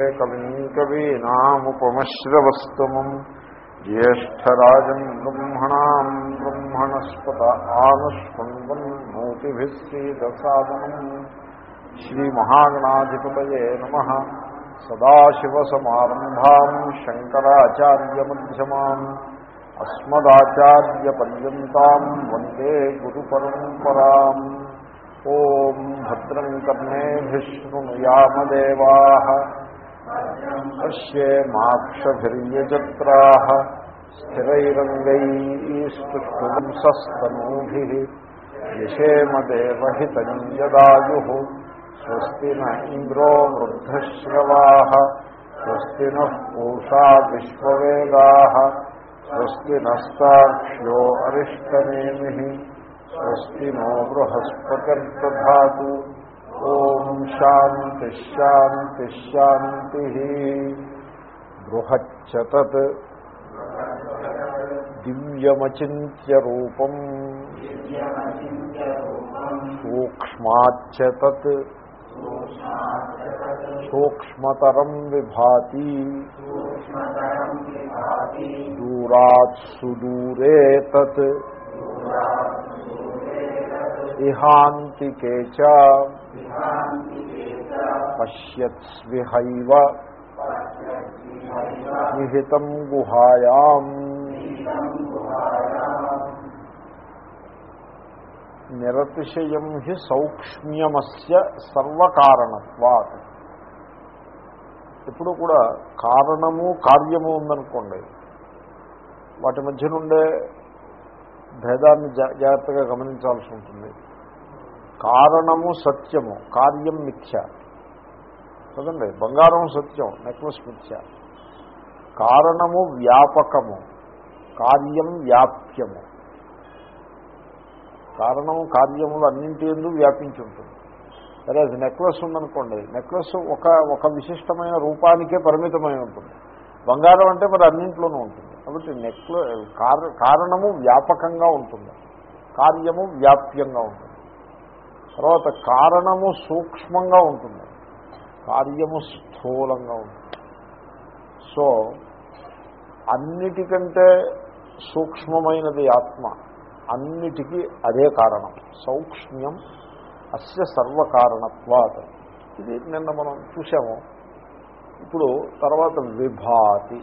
కవిం కవీనాముపమశ్రవస్తమం జ్యేష్టరాజం బ్రహ్మణా బ్రహ్మణస్పత ఆనుష్పన్వన్నోతిభిస్సీదసాదనం శ్రీమహాగణాధిపతయే నమ. సదాశివసమారంభా శంకరాచార్యమ్యమాన్ అస్మదాచార్యపర్యంతం వందే గురు పరంపరా ఓం భద్రం కర్ణేభిశృణుయామదేవా పశ్యేమాక్షభిర్యజత్రా స్థిరైరంగైస్తుష్టంసస్తనూభి యశేమదేవహితం యదాయు స్వస్తి నంద్రో ఇంద్రో వృద్ధశ్రవా స్వస్తి నః పూషా విశ్వవేదా స్వస్తి నష్టాక్ష్యో అరిష్టనేమి స్వస్తి నో బృహస్పతిర్దా ఓం శాంతి శాంతి శాంతి బృహచ్చతత్ దివ్యమచింత్య రూపం సూక్ష్మాచ్చతత్ సూక్ష్మతరం విభాతి దూరాత్ సుదూరే తత్ ఇహాంతికే పశ్యత్స్విహైవ నిహితం గుహాయాం. నిరతిశయం హి సౌక్ష్మ్యమస్య సర్వకారణత్వాత్. ఎప్పుడు కూడా కారణము కార్యము ఉందనుకోండి వాటి మధ్య నుండే భేదాన్ని జాగ్రత్తగా గమనించాల్సి ఉంటుంది. కారణము సత్యము కార్యం మిథ్య. కదండి? బంగారం సత్యం నెక్లెస్ మిథ్య. కారణము వ్యాపకము కార్యం వ్యాప్యము. కారణము కార్యములు అన్నింటి ఎందు వ్యాపించి ఉంటుంది. సరే అది నెక్లెస్ ఉందనుకోండి. నెక్లెస్ ఒక ఒక విశిష్టమైన రూపానికే పరిమితమై ఉంటుంది. బంగారం అంటే మరి అన్నింట్లోనూ ఉంటుంది. కాబట్టి నెక్లె కారణము వ్యాపకంగా ఉంటుంది. కార్యము వ్యాప్యంగా ఉంటుంది. తర్వాత కారణము సూక్ష్మంగా ఉంటుంది. కార్యము స్థూలంగా ఉంటుంది. సో అన్నిటికంటే సూక్ష్మమైనది ఆత్మ. అన్నిటికీ అదే కారణం. సౌక్ష్మ్యం అస్య సర్వకారణత్వాత్. ఇది నిన్న మనం చూసాము ఇప్పుడు తర్వాత విభాతి.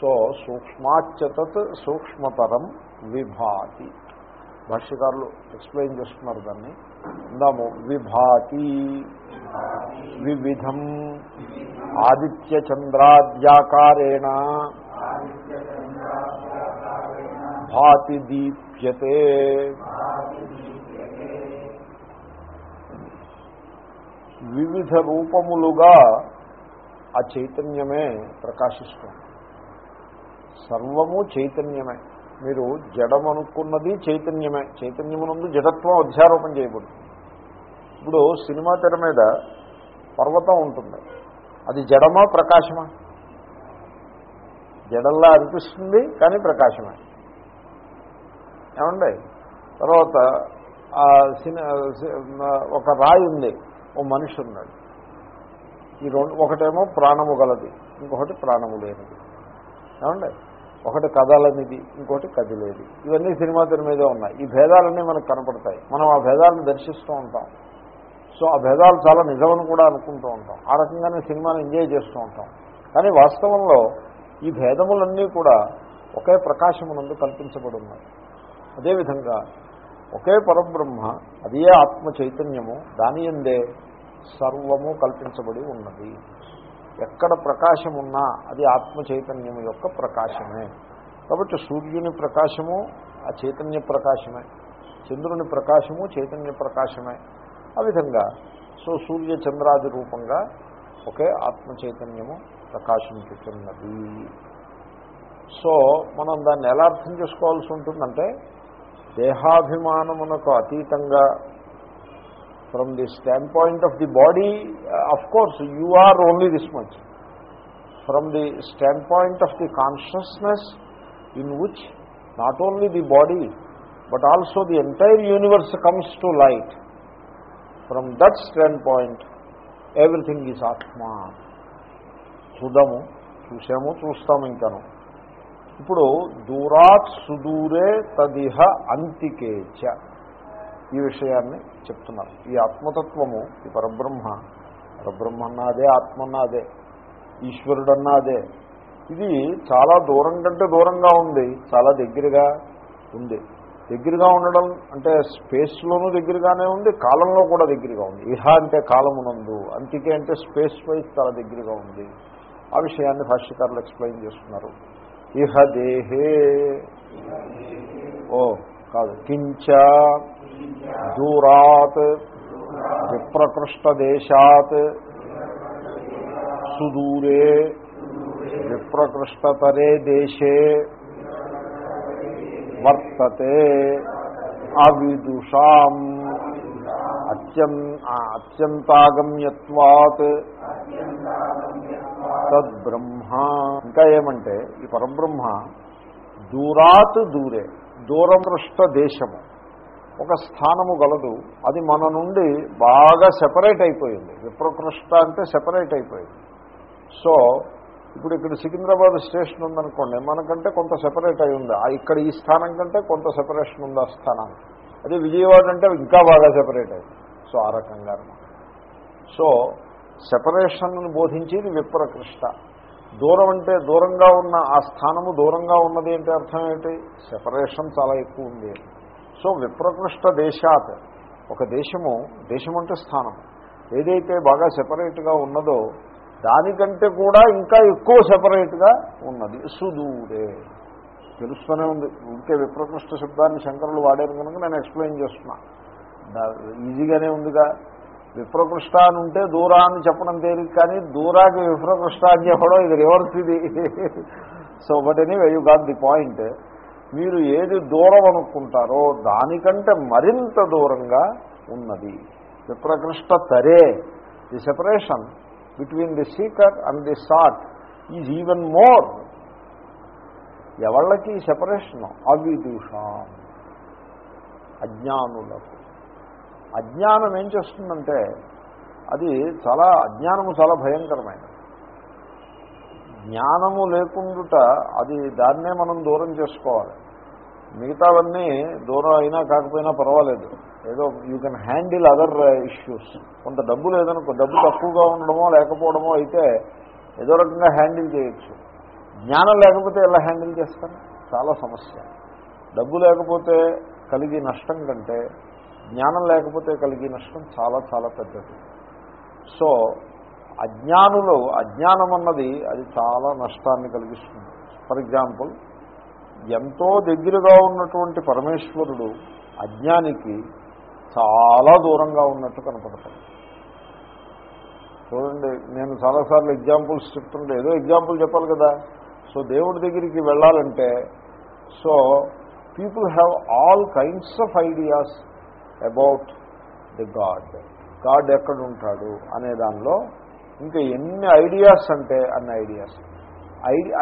సో సూక్ష్మాచ్యతత్ సూక్ష్మతరం విభాతి. భాష్యకారులు ఎక్స్ప్లెయిన్ చేస్తున్నారు దాన్ని. అందాము విభాతి. వివిధం. ఆదిత్య చంద్రాద్యాకారేణ. భాతి దీప్యతే. వివిధ రూపములుగా ఆ చైతన్యమే ప్రకాశిస్తుంది. సర్వము చైతన్యమే. మీరు జడమనుకున్నది చైతన్యమే. చైతన్యమునందు జడత్వం అధ్యారోపణ చేయబడుతుంది. ఇప్పుడు సినిమా తెర మీద పర్వతం ఉంటుంది. అది జడమా ప్రకాశమా? జడల్లా అనిపిస్తుంది కానీ ప్రకాశమే. ఏమండి? తర్వాత ఒక రాయి ఉంది. ఓ మనిషి ఉన్నాడు. ఈ రెండు ఒకటేమో ప్రాణము గలది. ఇంకొకటి ప్రాణము లేనిది. ఏమండి? ఒకటి కదలనిది ఇంకోటి కదిలేది ఇవన్నీ సినిమా తెర మీదే ఉన్నాయి. ఈ భేదాలన్నీ మనకు కనపడతాయి. మనం ఆ భేదాలను దర్శిస్తూ ఉంటాం. సో ఆ భేదాలు చాలా నిజమని కూడా అనుకుంటూ ఉంటాం. ఆ రకంగానే సినిమాను ఎంజాయ్ చేస్తూ ఉంటాం. కానీ వాస్తవంలో ఈ భేదములన్నీ కూడా ఒకే ప్రకాశమునందు కల్పించబడి ఉన్నాయి అదేవిధంగా ఒకే పరబ్రహ్మ అదే ఆత్మ చైతన్యము దాని ఎందే సర్వము కల్పించబడి ఉన్నది. ఎక్కడ ప్రకాశం ఉన్నా అది ఆత్మ చైతన్యం యొక్క ప్రకాశమే. కాబట్టి సూర్యుని ప్రకాశము ఆ చైతన్య ప్రకాశమే. చంద్రుని ప్రకాశము చైతన్య ప్రకాశమే. ఆ విధంగా సో సూర్య చంద్రాది రూపంగా ఒకే ఆత్మ చైతన్యము ప్రకాశించుతున్నది సో మనం దాన్ని ఎలా అర్థం చేసుకోవాల్సి ఉంటుందంటే దేహాభిమానమునకు అతీతంగా from the standpoint of the body of course you are only this much from the standpoint of the consciousness in which not only the body but also the entire universe comes to light from that standpoint everything is ఆత్మ చూద్దాము చూసాము చూస్తాము ఇంకాను. ఇప్పుడు దూరాత్ సుదూరే తదిహ అంతికేచ ఈ విషయాన్ని చెప్తున్నారు. ఈ ఆత్మతత్వము ఈ పరబ్రహ్మ పరబ్రహ్మ అన్నా అదే ఆత్మ అన్నా అదే ఈశ్వరుడన్నా అదే ఇది చాలా దూరం కంటే దూరంగా ఉంది చాలా దగ్గరగా ఉంది. దగ్గరగా ఉండడం అంటే స్పేస్లోనూ దగ్గరగానే ఉంది కాలంలో కూడా దగ్గరగా ఉంది. ఇహ అంటే కాలమునందు అంతికే అంటే స్పేస్ వైజ్ చాలా దగ్గరగా ఉంది. ఆ విషయాన్ని భాష్యకారులు ఎక్స్ప్లెయిన్ చేస్తున్నారు. ఇహ దేహే. ఓ కాదు. కించ దూరాత్ విప్రకృష్టదేశాత్ సుదూరే విప్రకృష్టతరే దేశే వర్తతే అవిదుషాం. అత్యం అత్యంతాగమ్యత్వాత్. తద్బ్రహ్మ. ఇంకా ఏమంటే ఈ పరబ్రహ్మ దూరాత్ దూరే దూరపృష్ట దేశము ఒక స్థానము గలదు. అది మన నుండి బాగా సెపరేట్ అయిపోయింది. విప్రకృష్ట అంటే సెపరేట్ అయిపోయింది. సో ఇప్పుడు ఇక్కడ సికింద్రాబాద్ స్టేషన్ ఉందనుకోండి మనకంటే కొంత సెపరేట్ అయి ఉంది. ఆ ఇక్కడ ఈ స్థానం కంటే కొంత సెపరేషన్ ఉంది ఆ స్థానానికి అదే విజయవాడ అంటే ఇంకా బాగా సెపరేట్ అయింది. సో ఆ రకంగా సో సెపరేషన్ను బోధించేది విప్రకృష్ట. దూరం అంటే దూరంగా ఉన్న ఆ స్థానము దూరంగా ఉన్నది అంటే అర్థం ఏంటి? సెపరేషన్ చాలా ఎక్కువ ఉంది. సో విప్రకృష్ట దేశాత్. ఒక దేశము దేశం అంటే స్థానం. ఏదైతే బాగా సెపరేట్గా ఉన్నదో దానికంటే కూడా ఇంకా ఎక్కువ సెపరేట్గా ఉన్నది. సుదూరే. తెలుస్తూనే ఉంది. ఉంటే విప్రకృష్ట శబ్దాన్ని శంకరులు వాడారు కనుక నేను ఎక్స్ప్లెయిన్ చేస్తున్నా. ఈజీగానే ఉందిగా. విప్రకృష్ట అని ఉంటే దూరా అని చెప్పడం తేలిక కానీ దూరాకి విప్రకృష్ట అని చెప్పడం ఇది రివర్స్ ఇది. So but any you got the point. మీరు ఏది దూరం అనుకుంటారో దానికంటే మరింత దూరంగా ఉన్నది. విప్రకృష్ట తరే. The separation between the seeker and the sought is even more ఎవళ్ళకి separation అవిదూషాం. అజ్ఞానులకు. అజ్ఞానం ఏం చేస్తుందంటే అది చాలా అజ్ఞానము చాలా భయంకరమైనది. జ్ఞానము లేకుండుట అది దాన్నే మనం దూరం చేసుకోవాలి. మిగతావన్నీ దూరం అయినా కాకపోయినా పర్వాలేదు. ఏదో you can handle other issues కొంత డబ్బు లేదనుకో డబ్బు తక్కువగా ఉండడమో లేకపోవడమో అయితే ఏదో రకంగా హ్యాండిల్ చేయొచ్చు. జ్ఞానం లేకపోతే ఎలా హ్యాండిల్ చేస్తారు? చాలా సమస్య. డబ్బు లేకపోతే కలిగి నష్టం కంటే జ్ఞానం లేకపోతే కలిగే నష్టం చాలా చాలా పెద్దది. సో అజ్ఞానులు అజ్ఞానం అన్నది అది చాలా నష్టాన్ని కలిగిస్తుంది. ఫర్ ఎగ్జాంపుల్ ఎంతో దగ్గరగా ఉన్నటువంటి పరమేశ్వరుడు అజ్ఞానికి చాలా దూరంగా ఉన్నట్టు కనపడతాడు. చూడండి నేను చాలాసార్లు ఎగ్జాంపుల్స్ చెప్తుంటే ఏదో ఎగ్జాంపుల్ చెప్పాలి కదా. సో దేవుడి దగ్గరికి వెళ్ళాలంటే so people have all kinds of ideas about the god god ఎక్కడ ఉంటాడు అనే దానిలో ఇంకా ఎన్ని ఐడియాస్ అంటే అన్ని ideas.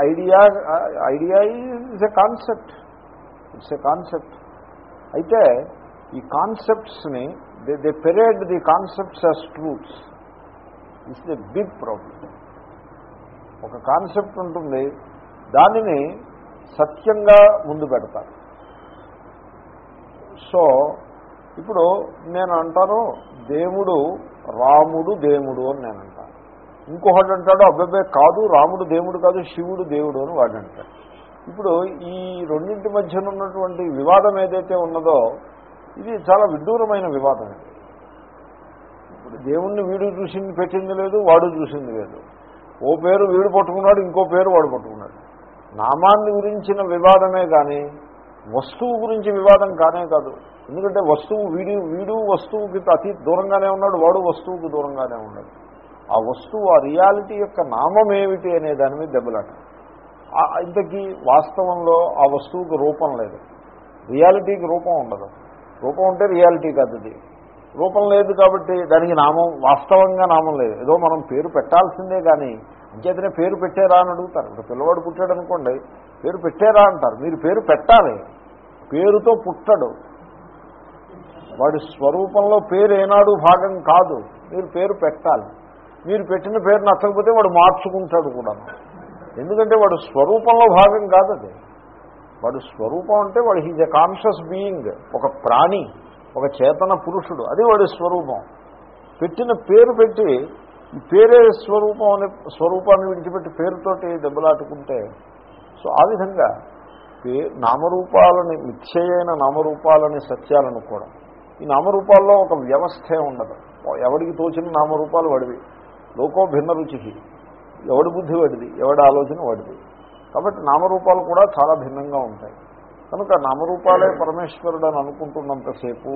Idea idea is a concept. It's a concept. అయితే ఈ కాన్సెప్ట్స్ని they they parade the concepts as truths. It's the big problem ఒక కాన్సెప్ట్ ఉంటుంది దానిని సత్యంగా ముందు పెడతారు. సో ఇప్పుడు నేను అంటాను దేవుడు రాముడు దేవుడు అని నేను అంటాను ఇంకొకటి అంటాడు అబ్బాబే కాదు రాముడు దేవుడు కాదు శివుడు దేవుడు అని వాడు అంటాడు. ఇప్పుడు ఈ రెండింటి మధ్యన ఉన్నటువంటి వివాదం ఏదైతే ఉన్నదో ఇది చాలా విడ్డూరమైన వివాదం. ఇప్పుడు దేవుణ్ణి వీడు చూసింది పెట్టింది లేదు వాడు చూసింది లేదు. ఓ పేరు వీడు పట్టుకున్నాడు ఇంకో పేరు వాడు పట్టుకున్నాడు. నామాన్ని గురించిన వివాదమే కానీ వస్తువు గురించి వివాదం కానే కాదు. ఎందుకంటే వస్తువు వీడి వీడు వస్తువుకి అతి దూరంగానే ఉన్నాడు వాడు వస్తువుకి దూరంగానే ఉన్నాడు. ఆ వస్తువు ఆ రియాలిటీ యొక్క నామం ఏమిటి అనే దాని మీద దెబ్బలాట ఇంతకీ వాస్తవంలో ఆ వస్తువుకి రూపం లేదు. రియాలిటీకి రూపం ఉండదు. రూపం ఉంటే రియాలిటీ కాదు అది. రూపం లేదు కాబట్టి దానికి నామం వాస్తవంగా నామం లేదు. ఏదో మనం పేరు పెట్టాల్సిందే కానీ ఇంకేతనే పేరు పెట్టారా అని అడుగుతారు. ఇప్పుడు పిల్లవాడు పుట్టాడు అనుకోండి పేరు పెట్టారా అంటారు. మీరు పేరు పెట్టాలి. పేరుతో పుట్టడు. వాడి స్వరూపంలో పేరు ఏనాడు భాగం కాదు. మీరు పేరు పెట్టాలి. మీరు పెట్టిన పేరు నచ్చకపోతే వాడు మార్చుకుంటాడు కూడా. ఎందుకంటే వాడు స్వరూపంలో భాగం కాదు అది. వాడు స్వరూపం అంటే వాడు హీజ్ ఎ కాన్షియస్ బీయింగ్ ఒక ప్రాణి ఒక చేతన పురుషుడు. అది వాడి స్వరూపం. పెట్టిన పేరు పెట్టి ఈ పేరే స్వరూపం అనే స్వరూపాన్ని విడిచిపెట్టి పేరుతోటి దెబ్బలాటుకుంటే సో ఆ విధంగా పే నామరూపాలని మిథ్యయైన నామరూపాలని సత్యాలనుకోవడం. ఈ నామరూపాల్లో ఒక వ్యవస్థే ఉండదు. ఎవడికి తోచిన నామరూపాలు వాడివి. లోకో భిన్న రుచి ఎవడి బుద్ధి వాడిది? ఎవడి ఆలోచన వాడిది? కాబట్టి నామరూపాలు కూడా చాలా భిన్నంగా ఉంటాయి. కనుక నామరూపాలే పరమేశ్వరుడు అని అనుకుంటున్నంతసేపు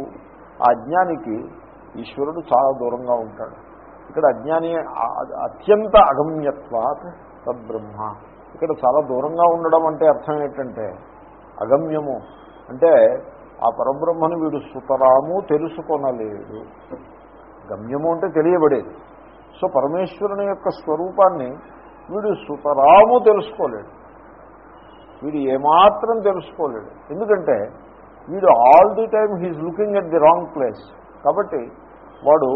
ఆ అజ్ఞానికి ఈశ్వరుడు చాలా దూరంగా ఉంటాడు. ఇక్కడ అజ్ఞాని అత్యంత అగమ్యత్వాత్ తద్బ్రహ్మ. ఇక్కడ చాలా దూరంగా ఉండడం అంటే అర్థం ఏంటంటే అగమ్యము. అంటే ఆ పరబ్రహ్మను వీడు సుతరాము తెలుసుకొనలేడు గమ్యము అంటే తెలియబడేది. సో పరమేశ్వరుని యొక్క స్వరూపాన్ని వీడు సుతరాము తెలుసుకోలేడు. వీడు ఏమాత్రం తెలుసుకోలేడు. ఎందుకంటే వీడు all the time he's looking at the wrong place కాబట్టి వాడు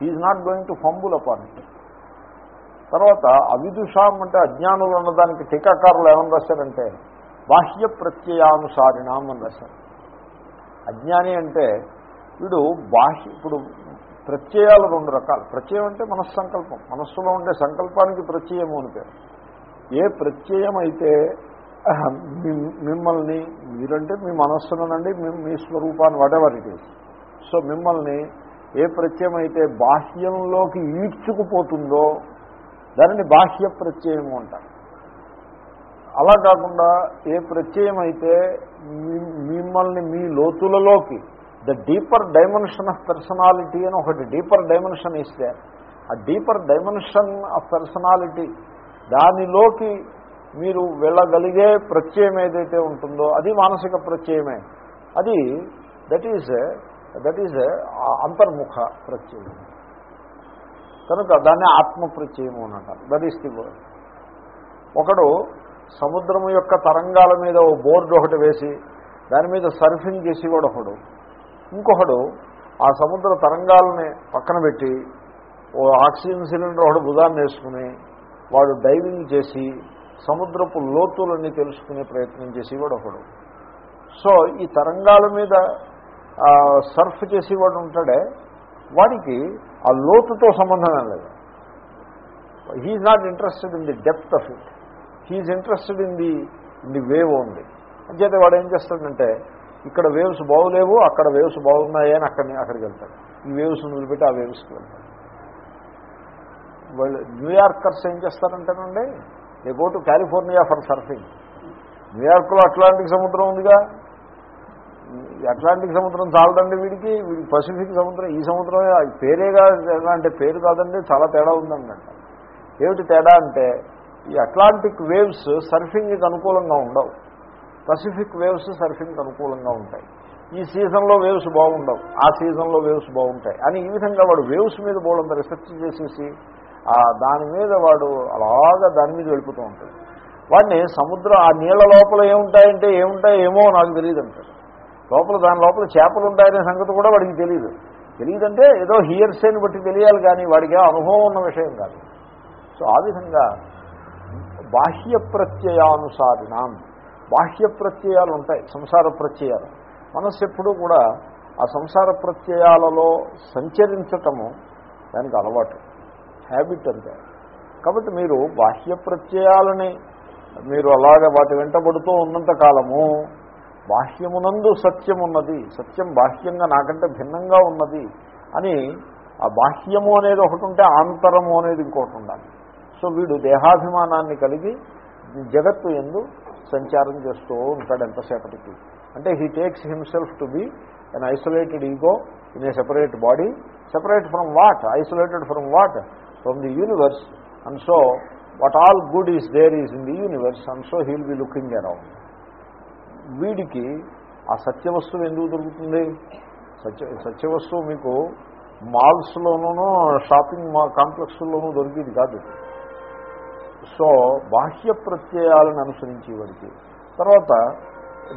he's not going to fumble upon తర్వాత అవిదుషాం అంటే అజ్ఞానులు అన్నదానికి టీకాకారులు ఏమని రాశారంటే బాహ్య ప్రత్యయానుసారిణాం అని రాశారు. అజ్ఞాని అంటే వీడు బాహ్య ఇప్పుడు ప్రత్యయాలు రెండు రకాలు. ప్రత్యయం అంటే మనస్సంకల్పం. మనస్సులో ఉండే సంకల్పానికి ప్రత్యయము అని పేరు. ఏ ప్రత్యయం అయితే మిమ్మల్ని మీరంటే మీ మనస్సునండి మీ- మీ స్వరూపాన్ని వాటెవర్ ఇట్ ఈస్ సో మిమ్మల్ని ఏ ప్రత్యయం అయితే బాహ్యంలోకి ఈడ్చుకుపోతుందో దానిని బాహ్య ప్రత్యయము అంటారు. అలా కాకుండా ఏ ప్రత్యయం అయితే మీ- మిమ్మల్ని మీ లోతులలోకి the deeper dimension of personality అని ఒకటి డీపర్ డైమెన్షన్ ఇస్తే ఆ డీపర్ డైమెన్షన్ ఆఫ్ పర్సనాలిటీ దానిలోకి మీరు వెళ్ళగలిగే ప్రత్యయం ఏదైతే ఉంటుందో అది మానసిక ప్రత్యయమే. అది దట్ ఈజ్ దట్ ఈజ్ అంతర్ముఖ ప్రత్యయం. కనుక దాన్ని ఆత్మ ప్రత్యయము అని అంటారు దట్ ఈస్ ది వర్డ్ ఒకడు సముద్రము యొక్క తరంగాల మీద ఓ బోర్డు ఒకటి వేసి దాని మీద సర్ఫింగ్ చేసేవాడు ఒకడు ఇంకొకడు ఆ సముద్ర తరంగాలని పక్కన పెట్టి ఓ ఆక్సిజన్ సిలిండర్ ఒకడు భుజాన్ని వేసుకుని వాడు డైవింగ్ చేసి సముద్రపు లోతులన్నీ తెలుసుకునే ప్రయత్నం చేసేవాడు ఒకడు. సో ఈ తరంగాల మీద సర్ఫ్ చేసేవాడు ఉంటాడే. వాడికి ఆ లోతుతో సంబంధం లేదు. He's not interested in the depth of it he's interested in the in the wave only అంచేతే వాడు ఏం చేస్తాడంటే ఇక్కడ వేవ్స్ బాగులేవు అక్కడ వేవ్స్ బాగున్నాయి అని అక్కడిని అక్కడికి వెళ్తాడు. ఈ వేవ్స్ వదిలిపెట్టి ఆ వేవ్స్కి వెళ్తాడు. వాళ్ళు న్యూయార్కర్స్ ఏం చేస్తారంటేనండి they go to California for surfing న్యూయార్క్లో అట్లాంటిక్ సముద్రం ఉందిగా. అట్లాంటిక్ సముద్రం చాలదండి వీడికి వీడికి పసిఫిక్ సముద్రం ఈ సముద్రం పేరేగా అంటే పేరు కాదండి చాలా తేడా ఉందండి. ఏమిటి తేడా అంటే ఈ అట్లాంటిక్ వేవ్స్ సర్ఫింగ్కి అనుకూలంగా ఉండవు. పసిఫిక్ వేవ్స్ సర్ఫింగ్కి అనుకూలంగా ఉంటాయి. ఈ సీజన్లో వేవ్స్ బాగుండవు. ఆ సీజన్లో వేవ్స్ బాగుంటాయి. అని ఈ విధంగా వాడు వేవ్స్ మీద బోడంత రీసెర్చ్ చేసేసి ఆ దాని మీద వాడు అలాగా దాని మీద వెళ్ళిపోతూ ఉంటాడు. వాడిని సముద్రం ఆ నీళ్ళ లోపల ఏముంటాయంటే ఏముంటాయి ఏమో నాకు తెలియదు అంటాడు. లోపల దాని లోపల చేపలు ఉంటాయనే సంగతి కూడా వాడికి తెలియదు. తెలియదంటే ఏదో హియర్సేని బట్టి తెలియాలి కానీ వాడికి అనుభవం ఉన్న విషయం కాదు. సో ఆ విధంగా బాహ్య ప్రత్యయానుసారినాం బాహ్య ప్రత్యయాలు ఉంటాయి సంసార ప్రత్యయాలు. మనస్సు ఎప్పుడూ కూడా ఆ సంసార ప్రత్యయాలలో సంచరించటము దానికి అలవాటు హ్యాబిట్ అంతే కాబట్టి మీరు బాహ్య ప్రత్యయాలని మీరు అలాగ వాటి వెంటబడుతూ ఉన్నంత కాలము బాహ్యమునందు సత్యం ఉన్నది సత్యం బాహ్యంగా నాకంటే భిన్నంగా ఉన్నది అని ఆ బాహ్యము అనేది ఒకటి ఉంటే ఆంతరము అనేది ఇంకోటి ఉండాలి. సో వీడు దేహాభిమానాన్ని కలిగి జగత్తు ఎందు సంచారం చేస్తూ ఉంటాడు ఎంతసేపటికి. అంటే he takes himself to be an isolated ego in a separate body separate from what isolated from what from the universe and so what all good is there is in the universe and so he'll be looking around వీడికి ఆ సత్యవస్తువు ఎందుకు దొరుకుతుంది? సత్య సత్యవస్తువు మీకు మాల్స్లోనూ shopping మా కాంప్లెక్స్లోనూ దొరికేది కాదు. So బాహ్య ప్రత్యయాలను అనుసరించి వాడికి. తర్వాత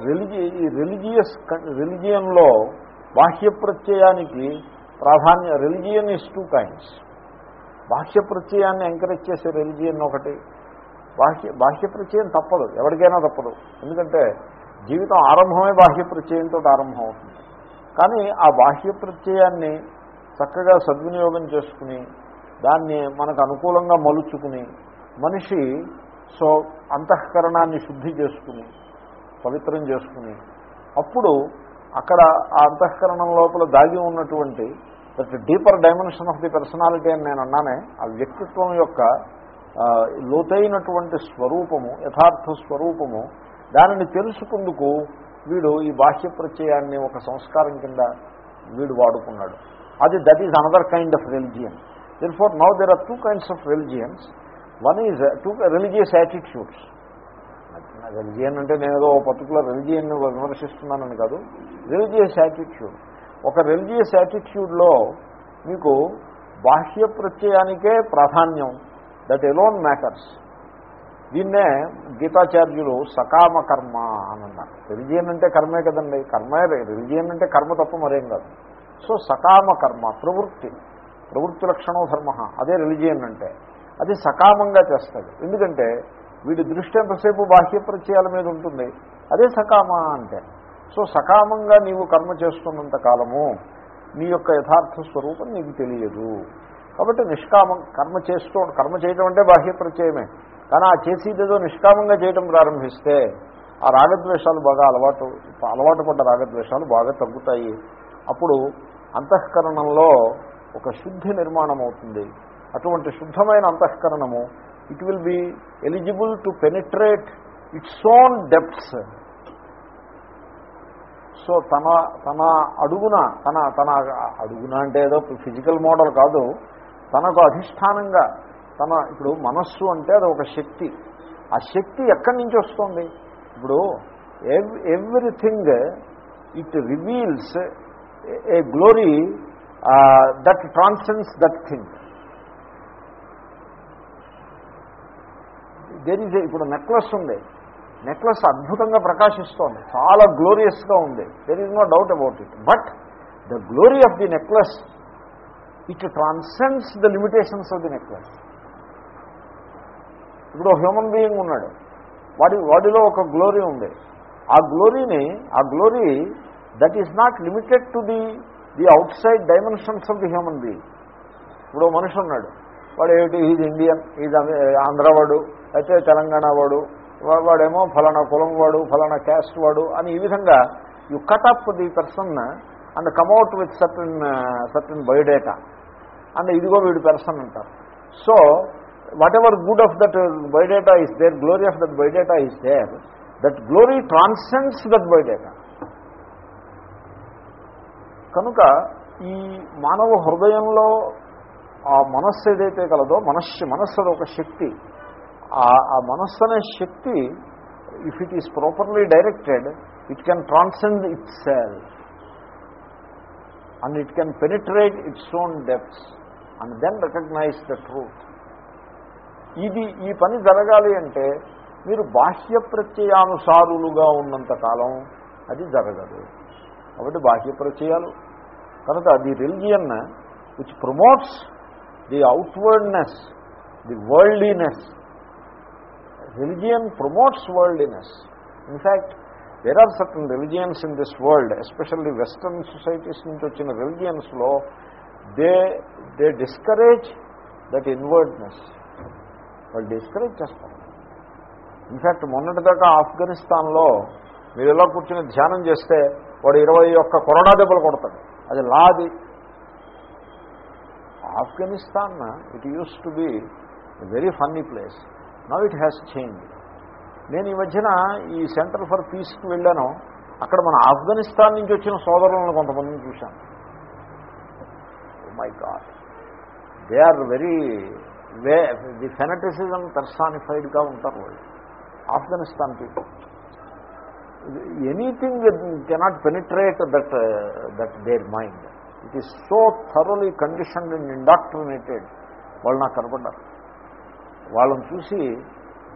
రిలిజి ఈ రిలిజియస్ బాహ్య ప్రత్యయాన్ని ఎంకరేజ్ చేసే రిలిజియన్ ఒకటి. బాహ్య బాహ్య ప్రత్యయం తప్పదు ఎవరికైనా తప్పదు. ఎందుకంటే జీవితం ఆరంభమే బాహ్య ప్రత్యయంతో ఆరంభం అవుతుంది కానీ ఆ బాహ్య ప్రత్యయాన్ని చక్కగా సద్వినియోగం చేసుకుని దాన్ని మనకు అనుకూలంగా మలుచుకుని మనిషి సో అంతఃకరణాన్ని శుద్ధి చేసుకుని పవిత్రం చేసుకుని అప్పుడు అక్కడ ఆ అంతఃకరణం లోపల దాగి ఉన్నటువంటి that deeper dimension of the personality అని నేను అన్నానే ఆ వ్యక్తిత్వం యొక్క లోతైనటువంటి స్వరూపము యథార్థ స్వరూపము దానిని తెలుసుకుందుకు వీడు ఈ బాహ్య ప్రత్యయాన్ని ఒక సంస్కారం కింద వీడు వాడుకున్నాడు. అది that is another kind of religion then for now there are two kinds of religions one is two religious attitudes religion అంటే నేను ఏదో పర్టికులర్ రిలిజియన్ విమర్శిస్తున్నానని కాదు. రిలిజియస్ యాటిట్యూడ్ ఒక రిలిజియస్ యాటిట్యూడ్లో మీకు బాహ్య ప్రత్యయానికే ప్రాధాన్యం. దట్ ఎలోన్ మ్యాటర్స్ దీన్నే గీతాచార్యులు సకామ కర్మ అని అన్నారు. రిలిజియన్ అంటే కర్మే కదండి. కర్మే రిలిజియన్ అంటే కర్మ తప్ప మరేం కాదు. సో సకామ కర్మ ప్రవృత్తి. ప్రవృత్తి లక్షణం ధర్మ. అదే రిలిజియన్ అంటే. అది సకామంగా చేస్తాడు. ఎందుకంటే వీడి దృష్టి ఎంతసేపు బాహ్య ప్రత్యయాల మీద ఉంటుంది. అదే సకామ అంటే. సో సకామంగా నీవు కర్మ చేస్తున్నంత కాలము నీ యొక్క యథార్థ స్వరూపం నీకు తెలియదు. కాబట్టి నిష్కామం కర్మ చేస్తూ కర్మ చేయడం అంటే బాహ్య ప్రత్యయమే కానీ ఆ చేసేదేదో నిష్కామంగా చేయడం ప్రారంభిస్తే ఆ రాగద్వేషాలు బాగా అలవాటు అలవాటు పడ్డ రాగద్వేషాలు బాగా తగ్గుతాయి. అప్పుడు అంతఃకరణంలో ఒక శుద్ధి నిర్మాణం అవుతుంది అటువంటి శుద్ధమైన అంతఃకరణము it will be eligible to penetrate its own depths so తన తన అడుగున తన తన అడుగున అంటే ఏదో ఫిజికల్ మోడల్ కాదు. తనకు అధిష్టానంగా తన ఇప్పుడు మనస్సు అంటే అది ఒక శక్తి. ఆ శక్తి ఎక్కడి నుంచి వస్తుంది? ఇప్పుడు everything it reveals a glory that transcends that thing there is ఇప్పుడు నెక్లెస్ ఉంది. నెక్లెస్ అద్భుతంగా ప్రకాశిస్తోంది. చాలా గ్లోరియస్గా ఉంది. There is no doubt about it but the glory of the necklace it transcends the limitations of the necklace ఇప్పుడు human being ఉన్నాడు. వాడి వాడిలో ఒక గ్లోరీ ఉంది. ఆ గ్లోరీని ఆ glory that is not limited to the the outside dimensions of the human being ఇప్పుడు మనిషి ఉన్నాడు. వాడు ఏమిటి? ఈజ్ ఇండియన్ ఈజ్ ఆంధ్రవాడు అయితే తెలంగాణ వాడు వాడేమో ఫలానా కులం వాడు ఫలానా క్యాస్ట్ వాడు అని ఈ విధంగా you cut up the person and come at with certain certain biodata and ఇదిగో వీడు పర్సన్ అంటారు. So whatever good of that biodata is there glory of that biodata is there that glory transcends that biodata కనుక ఈ మానవ హృదయంలో ఆ మనస్సు ఏదైతే కలదో మనస్సు మనస్సు ఒక శక్తి. ఆ మనస్సు అనే శక్తి if it is properly directed it can transcend itself and it can penetrate its own depths and then recognize the truth ఇది ఈ పని జరగాలి అంటే మీరు బాహ్య ప్రత్యయానుసారులుగా ఉన్నంత కాలం అది జరగదు. కాబట్టి బాహ్య ప్రత్యయాలు. కనుక the religion which promotes the outwardness the worldliness religion promotes worldliness in fact there are certain religions in this world especially western societies నుంచి వచ్చిన రిలిజియన్స్లో they they discourage that inwardness వాళ్ళు డిస్కరేజ్ చేస్తారు. ఇన్ఫ్యాక్ట్ మొన్నటిదాకా ఆఫ్ఘనిస్తాన్లో మీరు ఎలా కూర్చొని ధ్యానం చేస్తే వాడు ఇరవై ఒక్క కరోనా దెబ్బలు కొడతాడు. అది లాది. Afghanistan it used to be very funny place now it has change నేను ఈ మధ్యన ఈ సెంటర్ ఫర్ పీస్కి వెళ్ళాను. అక్కడ మన ఆఫ్ఘనిస్తాన్ నుంచి వచ్చిన సోదరులను కొంతమందిని చూశాను. My god they are very way the fanaticism పెర్సానిఫైడ్గా ఉంటారు వాళ్ళు. Afghanistan people anything cannot penetrate that that their mind it is so thoroughly conditioned and indoctrinated వాళ్ళు నాకు కనపడ్డారు. వాళ్ళని చూసి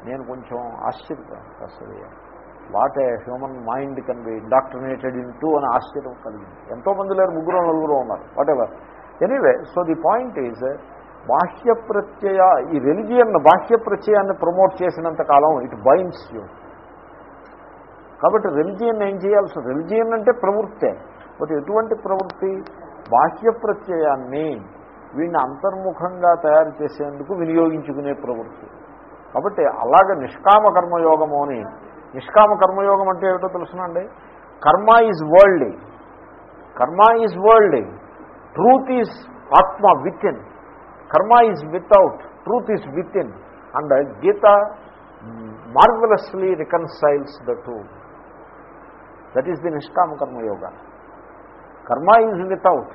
నేను కొంచెం ఆశ్చర్యపోయాను అసలు what a human mind can be indoctrinated into అని ఆశ్చర్యం కలిగింది. ఎంతోమంది లేరు ముగ్గురు నలుగురు ఉన్నారు whatever anyway so the point is బాహ్య ప్రత్యయ ఈ రిలిజియన్ బాహ్య ప్రత్యయాన్ని ప్రమోట్ చేసినంత కాలం ఇట్ బైండ్స్ యూ కాబట్టి రెలిజియన్ ఏం చేయాల్సి రిలిజియన్ అంటే ప్రవృత్తే. బట్ ఎటువంటి ప్రవృత్తి? బాహ్య ప్రత్యయాన్ని వీడిని అంతర్ముఖంగా తయారు చేసేందుకు వినియోగించుకునే ప్రవృత్తి. కాబట్టి అలాగ నిష్కామ కర్మయోగము అని నిష్కామ కర్మయోగం అంటే ఏమిటో తెలుసునండి? Karma is world. Karma is world. Truth is ఆత్మ within karma is without. Truth is within and Gita marvellously reconciles the two that is the నిష్కామ కర్మయోగ. Karma is without.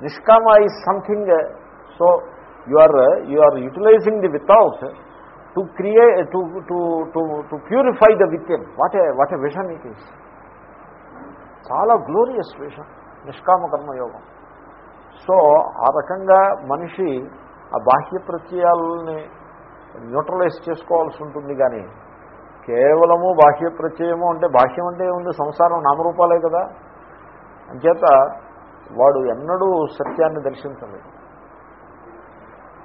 నిష్కామ is something so you are you are utilising the without to create to to to to purify the with what a what a vision it is చాలా glorious vision నిష్కామ కర్మయోగం so ఆ రకంగా మనిషి ఆ బాహ్య ప్రత్యయాలని neutralise చేసుకోవాల్సి ఉంటుంది కానీ కేవలము బాహ్య ప్రత్యయము అంటే బాహ్యం అంటే ఏముంది సంసారం నామరూపాలే కదా అంచేత వాడు ఎన్నడూ సత్యాన్ని దర్శించలేదు.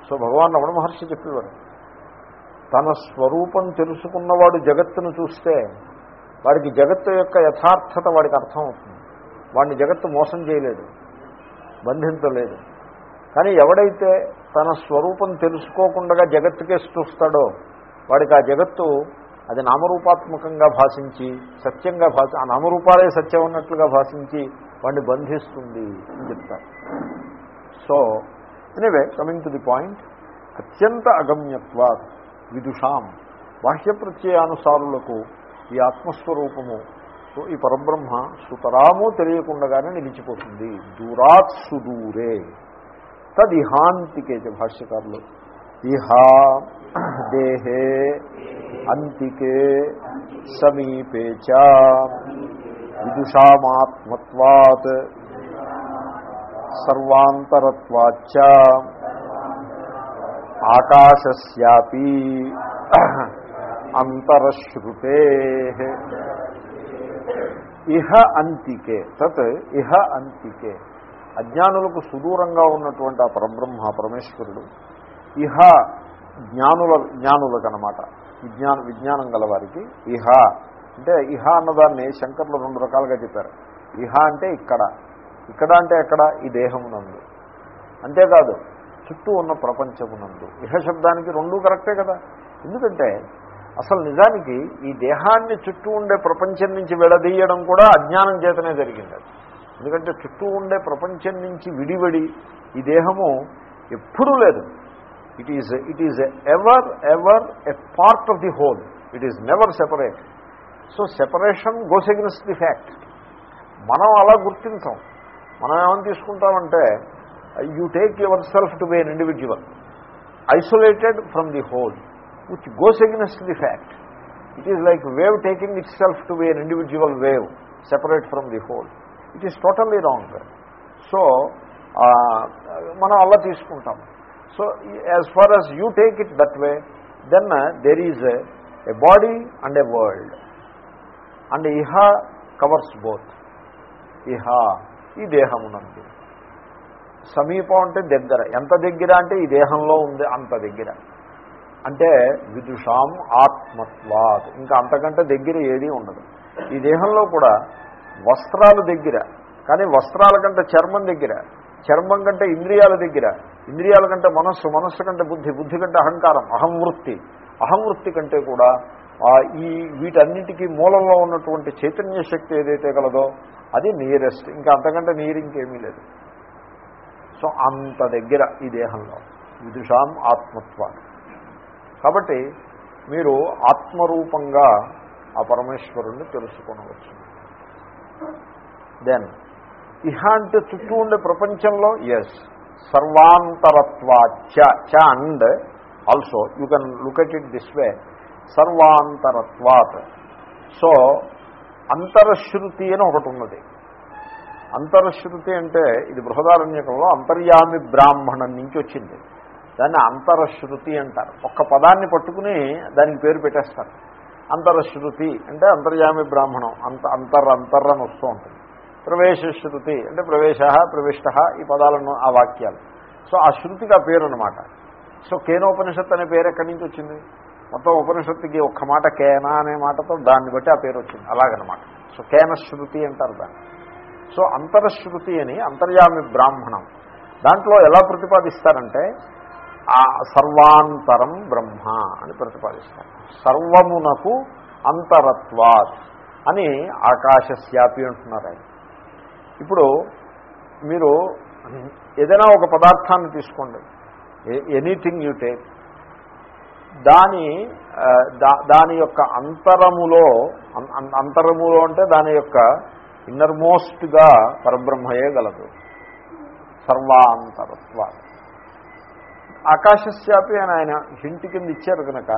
సో భగవాన్ రమణ మహర్షి చెప్పేవాడు తన స్వరూపం తెలుసుకున్నవాడు జగత్తును చూస్తే వాడికి జగత్తు యొక్క యథార్థత వాడికి అర్థమవుతుంది. వాడిని జగత్తు మోసం చేయలేదు బంధించలేదు. కానీ ఎవడైతే తన స్వరూపం తెలుసుకోకుండా జగత్తుకేసి చూస్తాడో వాడికి ఆ జగత్తు అది నామరూపాత్మకంగా భాషించి సత్యంగా భాష ఆ నామరూపాలే సత్యం ఉన్నట్లుగా భాషించి వాడిని బంధిస్తుంది అని చెప్తారు. So anyway coming to the point అత్యంత అగమ్యత్వా విదుషాం బాహ్య ప్రత్యయానుసారులకు ఈ ఆత్మస్వరూపము ఈ పరబ్రహ్మ సుతరాము తెలియకుండానే నిలిచిపోతుంది. దూరాత్ సుదూరే. తదిహాంతికే భాష్యకారులు. ఇహా దేహే అంతికే సమీపే చ. విదుషామాత్మత్వాత్ సర్వాంతరత్వాచ ఆకాశస్యాపి అంతరశ్రుతే. ఇహ అంతికే తత్ ఇహ అంతికే. అజ్ఞానులకు సుదూరంగా ఉన్నటువంటి ఆ పరబ్రహ్మ పరమేశ్వరుడు ఇహ జ్ఞానుల జ్ఞానులకనమాట విజ్ఞాన విజ్ఞానం గలవారికి ఇహ అంటే ఇహ అన్నదాన్ని శంకర్లు రెండు రకాలుగా చెప్పారు. ఇహ అంటే ఇక్కడ. ఇక్కడ అంటే ఎక్కడ? ఈ దేహమునందు. అంతేకాదు చుట్టూ ఉన్న ప్రపంచమునందు. ఇహ శబ్దానికి రెండూ కరెక్టే కదా? ఎందుకంటే అసలు నిజానికి ఈ దేహాన్ని చుట్టూ ఉండే ప్రపంచం నుంచి విడదీయడం కూడా అజ్ఞానం చేతనే జరిగింది. ఎందుకంటే చుట్టూ ఉండే ప్రపంచం నుంచి విడివడి ఈ దేహము ఎప్పుడూ లేదు. It is it is ever ever a part of the whole it is never separate so separation goes against the fact. మనం అలా గుర్తించాం. మనం ఏమని తీసుకుంటామంటే you take yourself to be an individual isolated from the whole which goes against the fact it is like wave taking itself to be an individual wave separate from the whole it is totally wrong so మనం అలా తీసుకుంటాం. So as far as you take it that way then there is a body and a world and ఇహ covers both. ఇహ ఈ దేహమునందు. సమీపం అంటే దగ్గర. ఎంత దగ్గర అంటే ఈ దేహంలో ఉంది అంత దగ్గర. అంటే విదుషాం ఆత్మత్వాత్ ఇంకా అంతకంటే దగ్గర ఏదీ ఉండదు. ఈ దేహంలో కూడా వస్త్రాలు దగ్గర. కానీ వస్త్రాల కంటే చర్మం దగ్గర. చర్మం కంటే ఇంద్రియాల దగ్గర. ఇంద్రియాల కంటే మనస్సు మనస్సు కంటే బుద్ధి బుద్ధి కంటే అహంకారం అహంవృత్తి. అహంవృత్తి కంటే కూడా ఈ వీటన్నిటికీ మూలంలో ఉన్నటువంటి చైతన్య శక్తి ఏదైతే కలదో అది నియరెస్ట్ ఇంకా అంతకంటే నీరు ఇంకేమీ లేదు. సో అంత దగ్గర ఈ దేహంలో. విదుషాం ఆత్మత్వ కాబట్టి మీరు ఆత్మరూపంగా ఆ పరమేశ్వరుణ్ణి తెలుసుకొనవచ్చు. దెన్ ఇహ అంటే చుట్టూ ఉండే ప్రపంచంలో ఎస్ సర్వాంతరత్వాచ చ and also you can look at it this way సర్వాంతరత్వాత్. So అంతరశ్రుతి అని ఒకటి ఉన్నది అంతరశ్రుతి అంటే ఇది బృహదారణ్యకంలో అంతర్యామి బ్రాహ్మణం నుంచి వచ్చింది. దాన్ని అంతరశ్రుతి అంటారు. ఒక్క పదాన్ని పట్టుకుని దానికి పేరు పెట్టేస్తారు. అంతరశ్రుతి అంటే అంతర్యామి బ్రాహ్మణం. అంత అంతర్ అంతర్ అని వస్తూ ఉంటుంది. ప్రవేశశ్రుతి అంటే ప్రవేశ ప్రవిష్ట ఈ పదాలను ఆ వాక్యాలు. సో ఆ శృతికి ఆ పేరు అనమాట సో కేనోపనిషత్ అనే పేరు ఎక్కడి నుంచి వచ్చింది? మొత్తం ఉపనిషత్తుకి ఒక్క మాట కేన అనే మాటతో దాన్ని బట్టి ఆ పేరు వచ్చింది. అలాగనమాట. సో కేన శృతి అంటారు దాన్ని. సో అంతరశ్రుతి అని అంతర్యామి బ్రాహ్మణం. దాంట్లో ఎలా ప్రతిపాదిస్తారంటే ఆ సర్వాంతరం బ్రహ్మ అని ప్రతిపాదిస్తారు. సర్వమునకు అంతరత్వాత్ అని ఆకాశశ్యాపి అంటున్నారు ఆయన. ఇప్పుడు మీరు ఏదైనా ఒక పదార్థాన్ని తీసుకోండి. Anything you take. దాని దా- దాని యొక్క అంతరములో అంతరములో అంటే దాని యొక్క ఇన్నర్మోస్ట్గా పరబ్రహ్మయే గలదు. సర్వాంతరత్వ. ఆకాశశ్యాపి అని ఆయన హింటి కింద ఇచ్చారు కనుక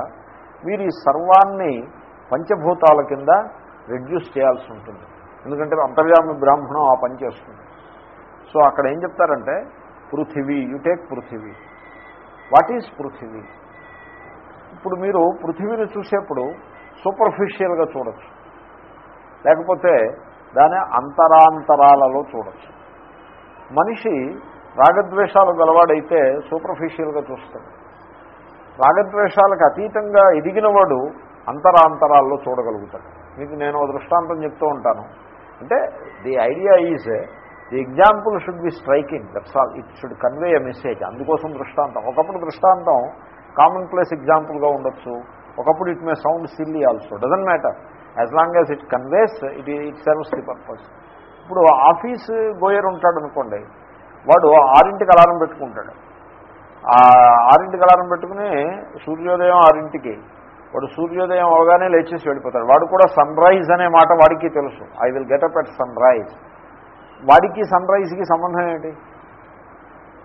మీరు ఈ సర్వాన్ని పంచభూతాల కింద రెడ్యూస్ చేయాల్సి ఉంటుంది. ఎందుకంటే అంతర్యామి బ్రాహ్మణం ఆ పని చేస్తుంది. సో అక్కడ ఏం చెప్తారంటే పృథివీ యు టేక్ పృథివీ. వాట్ ఈజ్ పృథివీ? ఇప్పుడు మీరు పృథివీని చూసేప్పుడు సూపర్ఫిషియల్గా చూడొచ్చు. లేకపోతే దాని అంతరాంతరాలలో చూడొచ్చు. మనిషి రాగద్వేషాలు గలవాడైతే సూపర్ఫిషియల్గా చూస్తాడు. రాగద్వేషాలకు అతీతంగా ఎదిగినవాడు అంతరాంతరాల్లో చూడగలుగుతాడు. మీకు నేను దృష్టాంతం చెప్తూ ఉంటాను. అంటే the idea is the example should be striking that's all. It should convey a message. అందుకోసం దృష్టాంతం. ఒకప్పుడు దృష్టాంతం కామన్ ప్లేస్ ఎగ్జాంపుల్గా ఉండొచ్చు. ఒకప్పుడు it may sound silly also doesn't matter as long as it conveys it it serves the purpose ఇప్పుడు office goer ఉంటాడు అనుకోండి వాడు ఆరింటికి అలారం పెట్టుకుంటాడు. ఆరింటికి అలారం పెట్టుకుని సూర్యోదయం ఆరింటికి వాడు సూర్యోదయం అవగానే లేచేసి వెళ్ళిపోతాడు. వాడు కూడా సన్ రైజ్ అనే మాట వాడికి తెలుసు. I will get up at sunrise వాడికి సన్ రైజ్కి సంబంధం ఏంటి?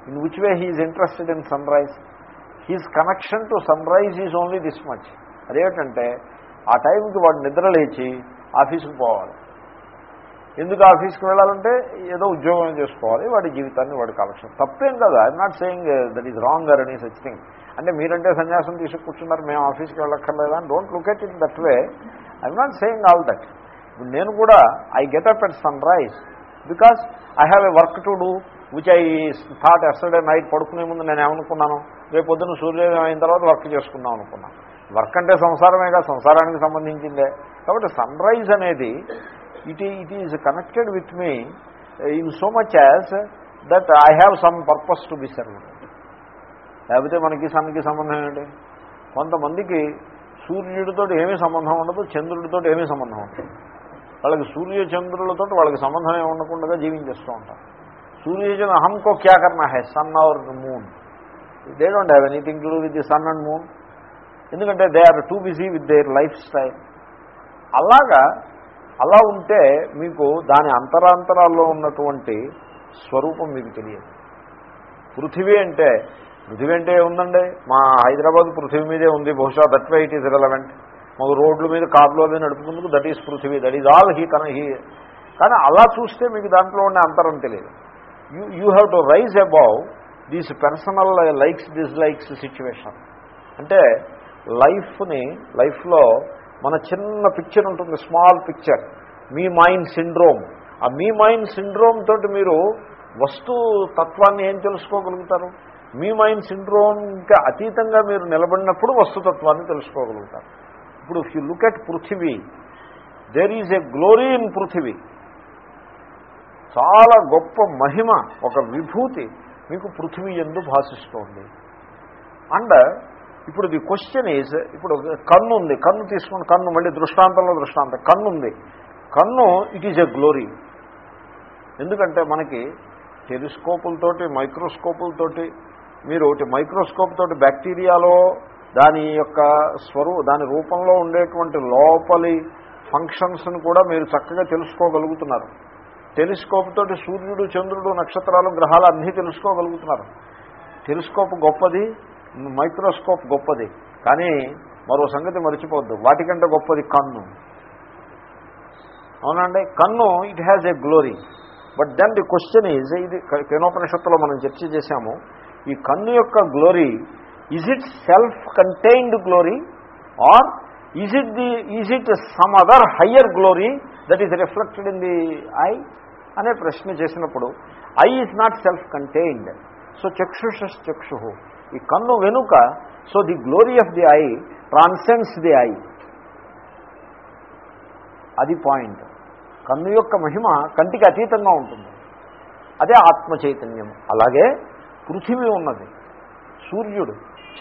In which way he's interested in sunrise his connection to sunrise is only this much అదేమిటంటే ఆ టైంకి వాడు నిద్ర లేచి ఆఫీసుకు పోవాలి. ఎందుకు ఆఫీస్కి వెళ్ళాలంటే ఏదో ఉద్యోగం చేసుకోవాలి వాడి జీవితాన్ని వాడి కాలక్షం తప్పేం కదా I'm not saying that is wrong or అని సచ్ థింగ్ అంటే మీరంటే సన్యాసం తీసుకు కూర్చున్నారు మేము ఆఫీస్కి వెళ్ళక్కర్లేదా don't look at it that way I'm not saying all that ఇప్పుడు నేను కూడా I get up at sunrise because I have a work to do which I thought yesterday night పడుకునే ముందు నేను ఏమనుకున్నాను? రేపు పొద్దున సూర్యోదయం అయిన తర్వాత వర్క్ చేసుకుందాం అనుకున్నాను వర్క్ అంటే సంసారమేగా సంసారానికి సంబంధించిందే. కాబట్టి సన్ రైజ్ అనేది it it is connected with me in so much as that I have some purpose to be serve లేకపోతే మనకి సన్కి సంబంధం ఏంటి? కొంతమందికి సూర్యుడితో ఏమీ సంబంధం ఉండదు చంద్రుడితో ఏమీ సంబంధం ఉండదు. వాళ్ళకి సూర్య చంద్రులతో వాళ్ళకి సంబంధం ఏమి ఉండకుండా జీవించేస్తూ ఉంటారు. సూర్యచంద్ర అహంకో క్యా కర్నా హై? Sun hour moon. They don't have anything to do with the sun and moon ఎందుకంటే they are too busy with their lifestyle అలాగా అలా ఉంటే మీకు దాని అంతరాంతరాల్లో ఉన్నటువంటి స్వరూపం మీకు తెలియదు. పృథివీ అంటే పృథివీ అంటే ఉందండి మా హైదరాబాద్ పృథివీ మీదే ఉంది బహుశా that way it is relevant మాకు రోడ్ల మీద కార్లో అవి నడుపుకుందుకు దట్ ఈస్ పృథివీ దట్ ఈజ్ ఆల్ హీ కన హీ కానీ అలా చూస్తే మీకు దాంట్లో ఉండే అంతరం తెలియదు. You you have to rise above these personal likes dislikes situation అంటే లైఫ్ని లైఫ్లో మన చిన్న పిక్చర్ ఉంటుంది స్మాల్ పిక్చర్ మీ మైండ్ సిండ్రోమ్. ఆ మీ మైండ్ సిండ్రోమ్ తోటి మీరు వస్తు తత్వాన్ని ఏం తెలుసుకోగలుగుతారు? మీ మైండ్ సిండ్రోమ్ ఇంకా అతీతంగా మీరు నిలబడినప్పుడు వస్తుతత్వాన్ని తెలుసుకోగలుగుతారు. ఇప్పుడు ఇఫ్ యూ లుక్ ఎట్ పృథివీ there is a glory in పృథివీ. చాలా గొప్ప మహిమ ఒక విభూతి. మీకు పృథివీ ఎందు భాషిస్తోంది. అండ్ ఇప్పుడు ది క్వశ్చన్ ఈజ్ ఇప్పుడు కన్ను ఉంది. కన్ను తీసుకుని కన్ను మళ్ళీ దృష్టాంతంలో దృష్టాంతం. కన్ను ఉంది. కన్ను ఇట్ ఈజ్ ఎ గ్లోరీ ఎందుకంటే మనకి టెలిస్కోపులతోటి మైక్రోస్కోపులతోటి మీరు ఒకటి మైక్రోస్కోప్ తోటి బ్యాక్టీరియాలో దాని యొక్క స్వరూ దాని రూపంలో ఉండేటువంటి లోపలి ఫంక్షన్స్ని కూడా మీరు చక్కగా తెలుసుకోగలుగుతున్నారు. టెలిస్కోప్ తోటి సూర్యుడు చంద్రుడు నక్షత్రాలు గ్రహాలు అన్నీ తెలుసుకోగలుగుతున్నారు. టెలిస్కోప్ గొప్పది మైక్రోస్కోప్ గొప్పది. కానీ మరో సంగతి మర్చిపోవద్దు. వాటికంటే గొప్పది కన్ను. అవునండి? కన్ను it has a glory but then the question is ఇది కేనోపనిషత్తులో మనం చర్చ చేశాము. ఈ కన్ను యొక్క glory is it self contained glory or is it the is it some other higher glory that is reflected in the eye అనే ప్రశ్న చేసినప్పుడు eye is not self contained so చక్షుష చక్షు ఈ కన్ను వెనుక so the glory of the eye transcends the eye. అది point. కన్ను యొక్క మహిమ కంటికి అతీతంగా ఉంటుంది. అదే ఆత్మ చైతన్యం అలాగే పృథివీ ఉన్నది. సూర్యుడు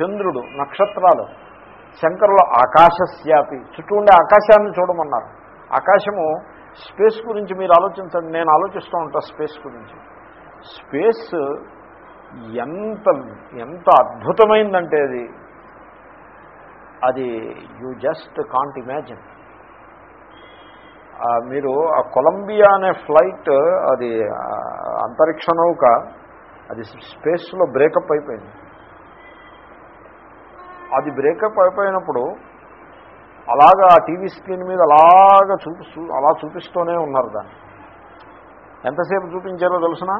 చంద్రుడు నక్షత్రాలు శంకరులు ఆకాశస్యాపి. చుట్టూ ఉండే ఆకాశాన్ని చూడమన్నారు. ఆకాశము స్పేస్ గురించి మీరు ఆలోచించండి. నేను ఆలోచిస్తూ ఉంటా స్పేస్ గురించి. స్పేస్ ఎంత ఎంత అద్భుతమైందంటే అది. అది యూ జస్ట్ కాంట్ ఇమాజిన్ మీరు ఆ కొలంబియా అనే ఫ్లైట్ అది అంతరిక్ష నౌక అది స్పేస్లో బ్రేకప్ అయిపోయింది. అది బ్రేకప్ అయిపోయినప్పుడు అలాగా ఆ టీవీ స్క్రీన్ మీద అలాగా చూపిస్తూ అలా చూపిస్తూనే ఉన్నారు దాన్ని. ఎంతసేపు చూపించారో తెలుసిన?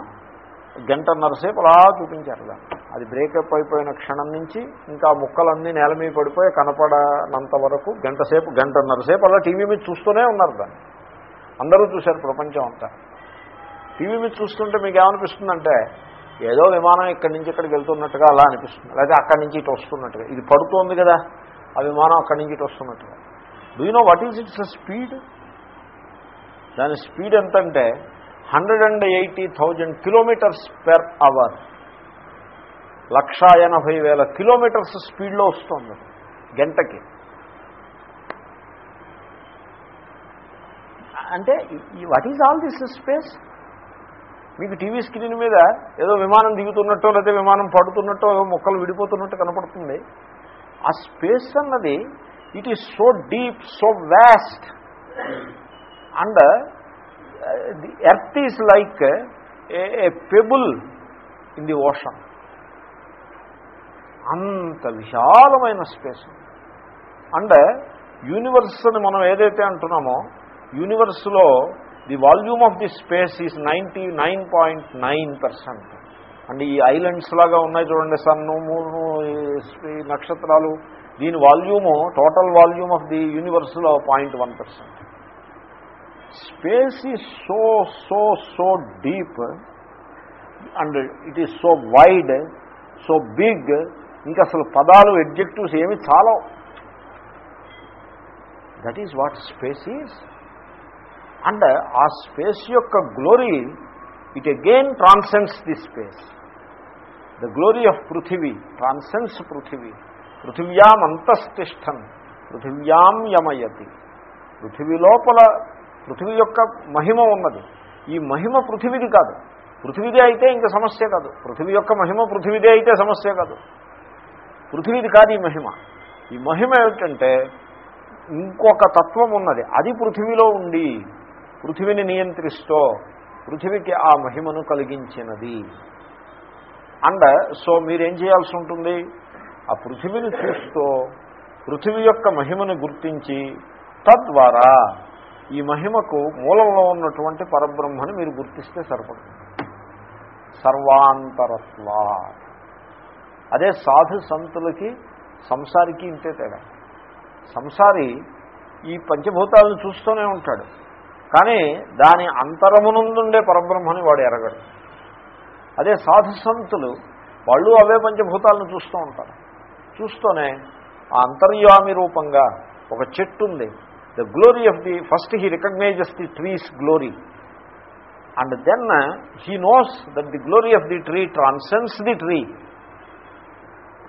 గంటన్నరసేపు అలా చూపించారు దాన్ని. అది బ్రేకప్ అయిపోయిన క్షణం నుంచి ఇంకా ముక్కలన్నీ నేల మీద పడిపోయి కనపడనంత వరకు గంట సేపు గంటన్నరసేపు అలా టీవీ మీద చూస్తూనే ఉన్నారు దాన్ని. అందరూ చూశారు ప్రపంచం అంతా. టీవీ మీద చూస్తుంటే మీకు ఏమనిపిస్తుందంటే ఏదో విమానం ఇక్కడి నుంచి ఇక్కడికి వెళ్తున్నట్టుగా అలా అనిపిస్తుంది. లేదా అక్కడి నుంచి ఇటు వస్తున్నట్టుగా. ఇది పడుతోంది కదా. ఆ విమానం అక్కడి నుంచి ఇటు వస్తున్నట్టుగా do you know what is its speed దాని స్పీడ్ ఎంతంటే hundred and eighty thousand kilometers per hour lakh ఎనభై వేల కిలోమీటర్స్ స్పీడ్లో వస్తుంది. గంటకి. అంటే what is all this space మీకు టీవీ స్క్రీన్ మీద ఏదో విమానం దిగుతున్నట్టో లేదా విమానం పడుతున్నట్టో ఏదో మొక్కలు విడిపోతున్నట్టు కనపడుతుంది. ఆ స్పేస్ అన్నది it is so deep so vast and the earth is like a pebble in the ocean అంత విశాలమైన స్పేస్. అండ్ యూనివర్స్ అని మనం ఏదైతే అంటున్నామో యూనివర్స్లో the volume of the space is ninety nine point nine percent and ఈ islands లాగా ఉన్నాయి చూడండి సన్ను మూను ఈ నక్షత్రాలు. దీని volume total volume of the యూనివర్స్లో point one percent. Space is so so so deep and it is so wide so big. ఇంకా అసలు పదాలు ఎడ్జెక్టివ్స్ ఏమి చాలా that is what space is and ఆ స్పేస్ యొక్క glory it again transcends the space the glory of పృథివీ transcends పృథివీ పృథివ్యాం అంతస్తిష్టన్ పృథివ్యాం యమయతి పృథివీ లోపల పృథివీ యొక్క మహిమ ఉన్నది. ఈ మహిమ పృథివీది కాదు. పృథివీదే అయితే ఇంకా సమస్య కాదు. పృథివీ యొక్క మహిమ పృథివీదే అయితే సమస్య కాదు. పృథివీది కాదు ఈ మహిమ. ఈ మహిమ ఏమిటంటే ఇంకొక తత్వం ఉన్నది. అది పృథివీలో ఉండి పృథివీని నియంత్రిస్తూ పృథివీకి ఆ మహిమను కలిగించినది. అండ్ సో మీరేం చేయాల్సి ఉంటుంది? ఆ పృథివీని చూస్తూ పృథివీ యొక్క మహిమను గుర్తించి తద్వారా ఈ మహిమకు మూలంలో ఉన్నటువంటి పరబ్రహ్మని మీరు గుర్తిస్తే సరిపడుతుంది. సర్వాంతరత్వా. అదే సాధు సంతులకి సంసారికి ఇంతే తేడా. సంసారి ఈ పంచభూతాలను చూస్తూనే ఉంటాడు. కానీ దాని అంతరమునందుండే పరబ్రహ్మని వాడు ఎరగడు. అదే సాధుసంతులు వాళ్ళు అవే పంచభూతాలను చూస్తూ ఉంటారు. చూస్తూనే ఆ అంతర్యామి రూపంగా ఒక చెట్టు ఉంది the glory of the first he recognises the trees glory and then he knows that the glory of the tree transcends the tree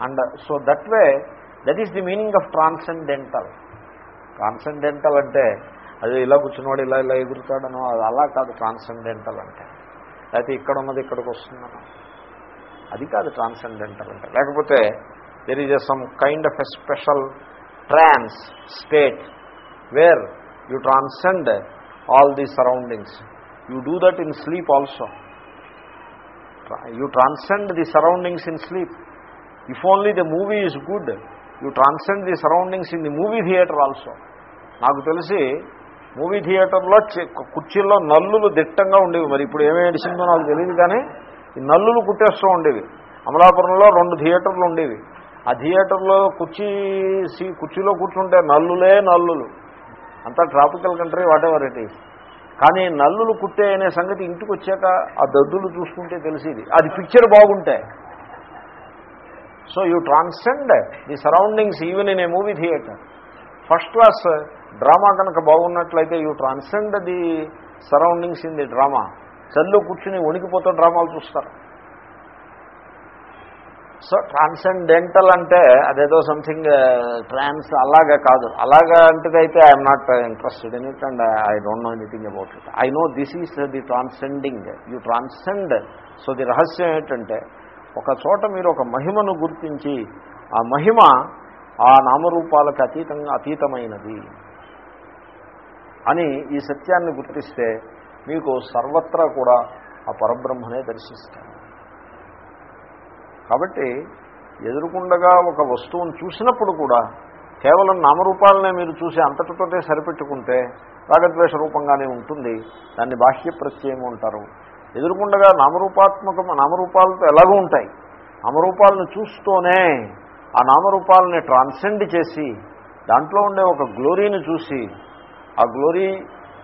and so that way that is the meaning of transcendental transcendental అంటే అదే ఇలా కూర్చున్నవాడు ఇలా ఇలా ఎగురుతాడనో అది అలా కాదు transcendental అంటే. లేకపోతే ఇక్కడ ఉన్నది ఇక్కడికి వస్తుందనో. అది కాదు ట్రాన్సెండెంటల్ అంటే. లేకపోతే there is some kind of a special trance state where you transcend all the surroundings you do that in sleep also you transcend the surroundings in sleep if only the movie is good you transcend the surroundings in the movie theater also నాకు తెలిసి movie థియేటర్లో కుర్చీల్లో నల్లులు దిట్టంగా ఉండేవి. మరి ఇప్పుడు ఏమేమి నడిచిందో నాకు తెలియదు కానీ ఈ నల్లులు కుట్టేస్తూ ఉండేవి. అమలాపురంలో రెండు థియేటర్లు ఉండేవి. ఆ థియేటర్లో కుర్చీ సీ కుర్చీలో కూర్చుంటే నల్లులే నల్లులు. అంతా tropical country whatever it is. కానీ నల్లులు కుట్టే అనే సంగతి ఇంటికి వచ్చాక ఆ దద్దులు చూసుకుంటే తెలిసేది. అది పిక్చర్ బాగుంటే. So you transcend the surroundings even in a movie theater. First class drama కనుక బాగున్నట్లయితే you transcend the surroundings in the drama. చల్లు కూర్చుని వణికిపోతూ డ్రామాలు చూస్తారు. సో ట్రాన్సెండెంటల్ అంటే అదేదో సంథింగ్ ట్రాన్స్ అలాగా కాదు. అలాగా అంటే అయితే I'm not interested in it and I don't know anything about it. I know this is the transcending. You transcend. So the రహస్యం ఏంటంటే ఒక చోట మీరు ఒక మహిమను గుర్తించి ఆ మహిమ ఆ నామరూపాలకు అతీతంగా అతీతమైనది. అని ఈ సత్యాన్ని గుర్తిస్తే మీకు సర్వత్రా కూడా ఆ పరబ్రహ్మనే దర్శిస్తాను కాబట్టి ఎదురుకుండగా ఒక వస్తువును చూసినప్పుడు కూడా కేవలం నామరూపాలనే మీరు చూసి అంతటితోటే సరిపెట్టుకుంటే రాగద్వేష రూపంగానే ఉంటుంది. దాన్ని బాహ్య ప్రత్యయము అంటారు. ఎదురుకుండగా నామరూపాత్మక నామరూపాలతో ఎలాగూ ఉంటాయి. నామరూపాలను చూస్తూనే ఆ నామరూపాలని ట్రాన్సెండ్ చేసి దాంట్లో ఉండే ఒక గ్లోరీని చూసి ఆ glory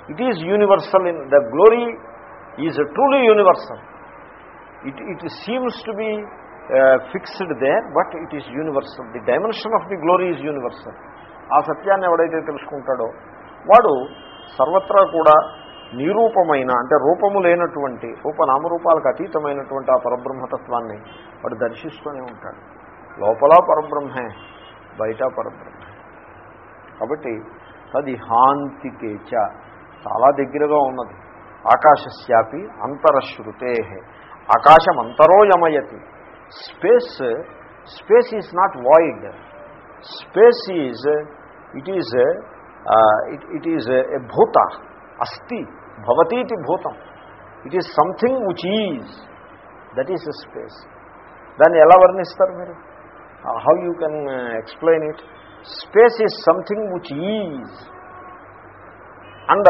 it is universal in the glory is truly universal it it seems to be fixed there but it is universal the dimension of the glory is universal ఆ సత్యాన్ని ఎవడైతే తెలుసుకుంటాడో వాడు సర్వత్రా కూడా నిరూపమైన అంటే రూపము లేనటువంటి రూపనామరూపాలకు అతీతమైనటువంటి ఆ పరబ్రహ్మతత్వాన్ని వాడు దర్శిస్తూనే ఉంటాడు. లోపల పరబ్రహ్మే బయట పరబ్రహ్మే. కాబట్టి తది హాంతికేచ చాలా దగ్గరగా ఉన్నది. ఆకాశస్యాపి అంతరశ్రుతే ఆకాశం అంతరో యమయతి space space is not void space is it is it is a భూత అస్తి భవతీతి భూతం it is something which is that is a space దాన్ని ఎలా వర్ణిస్తారు మీరు? How you can explain it space is something which is and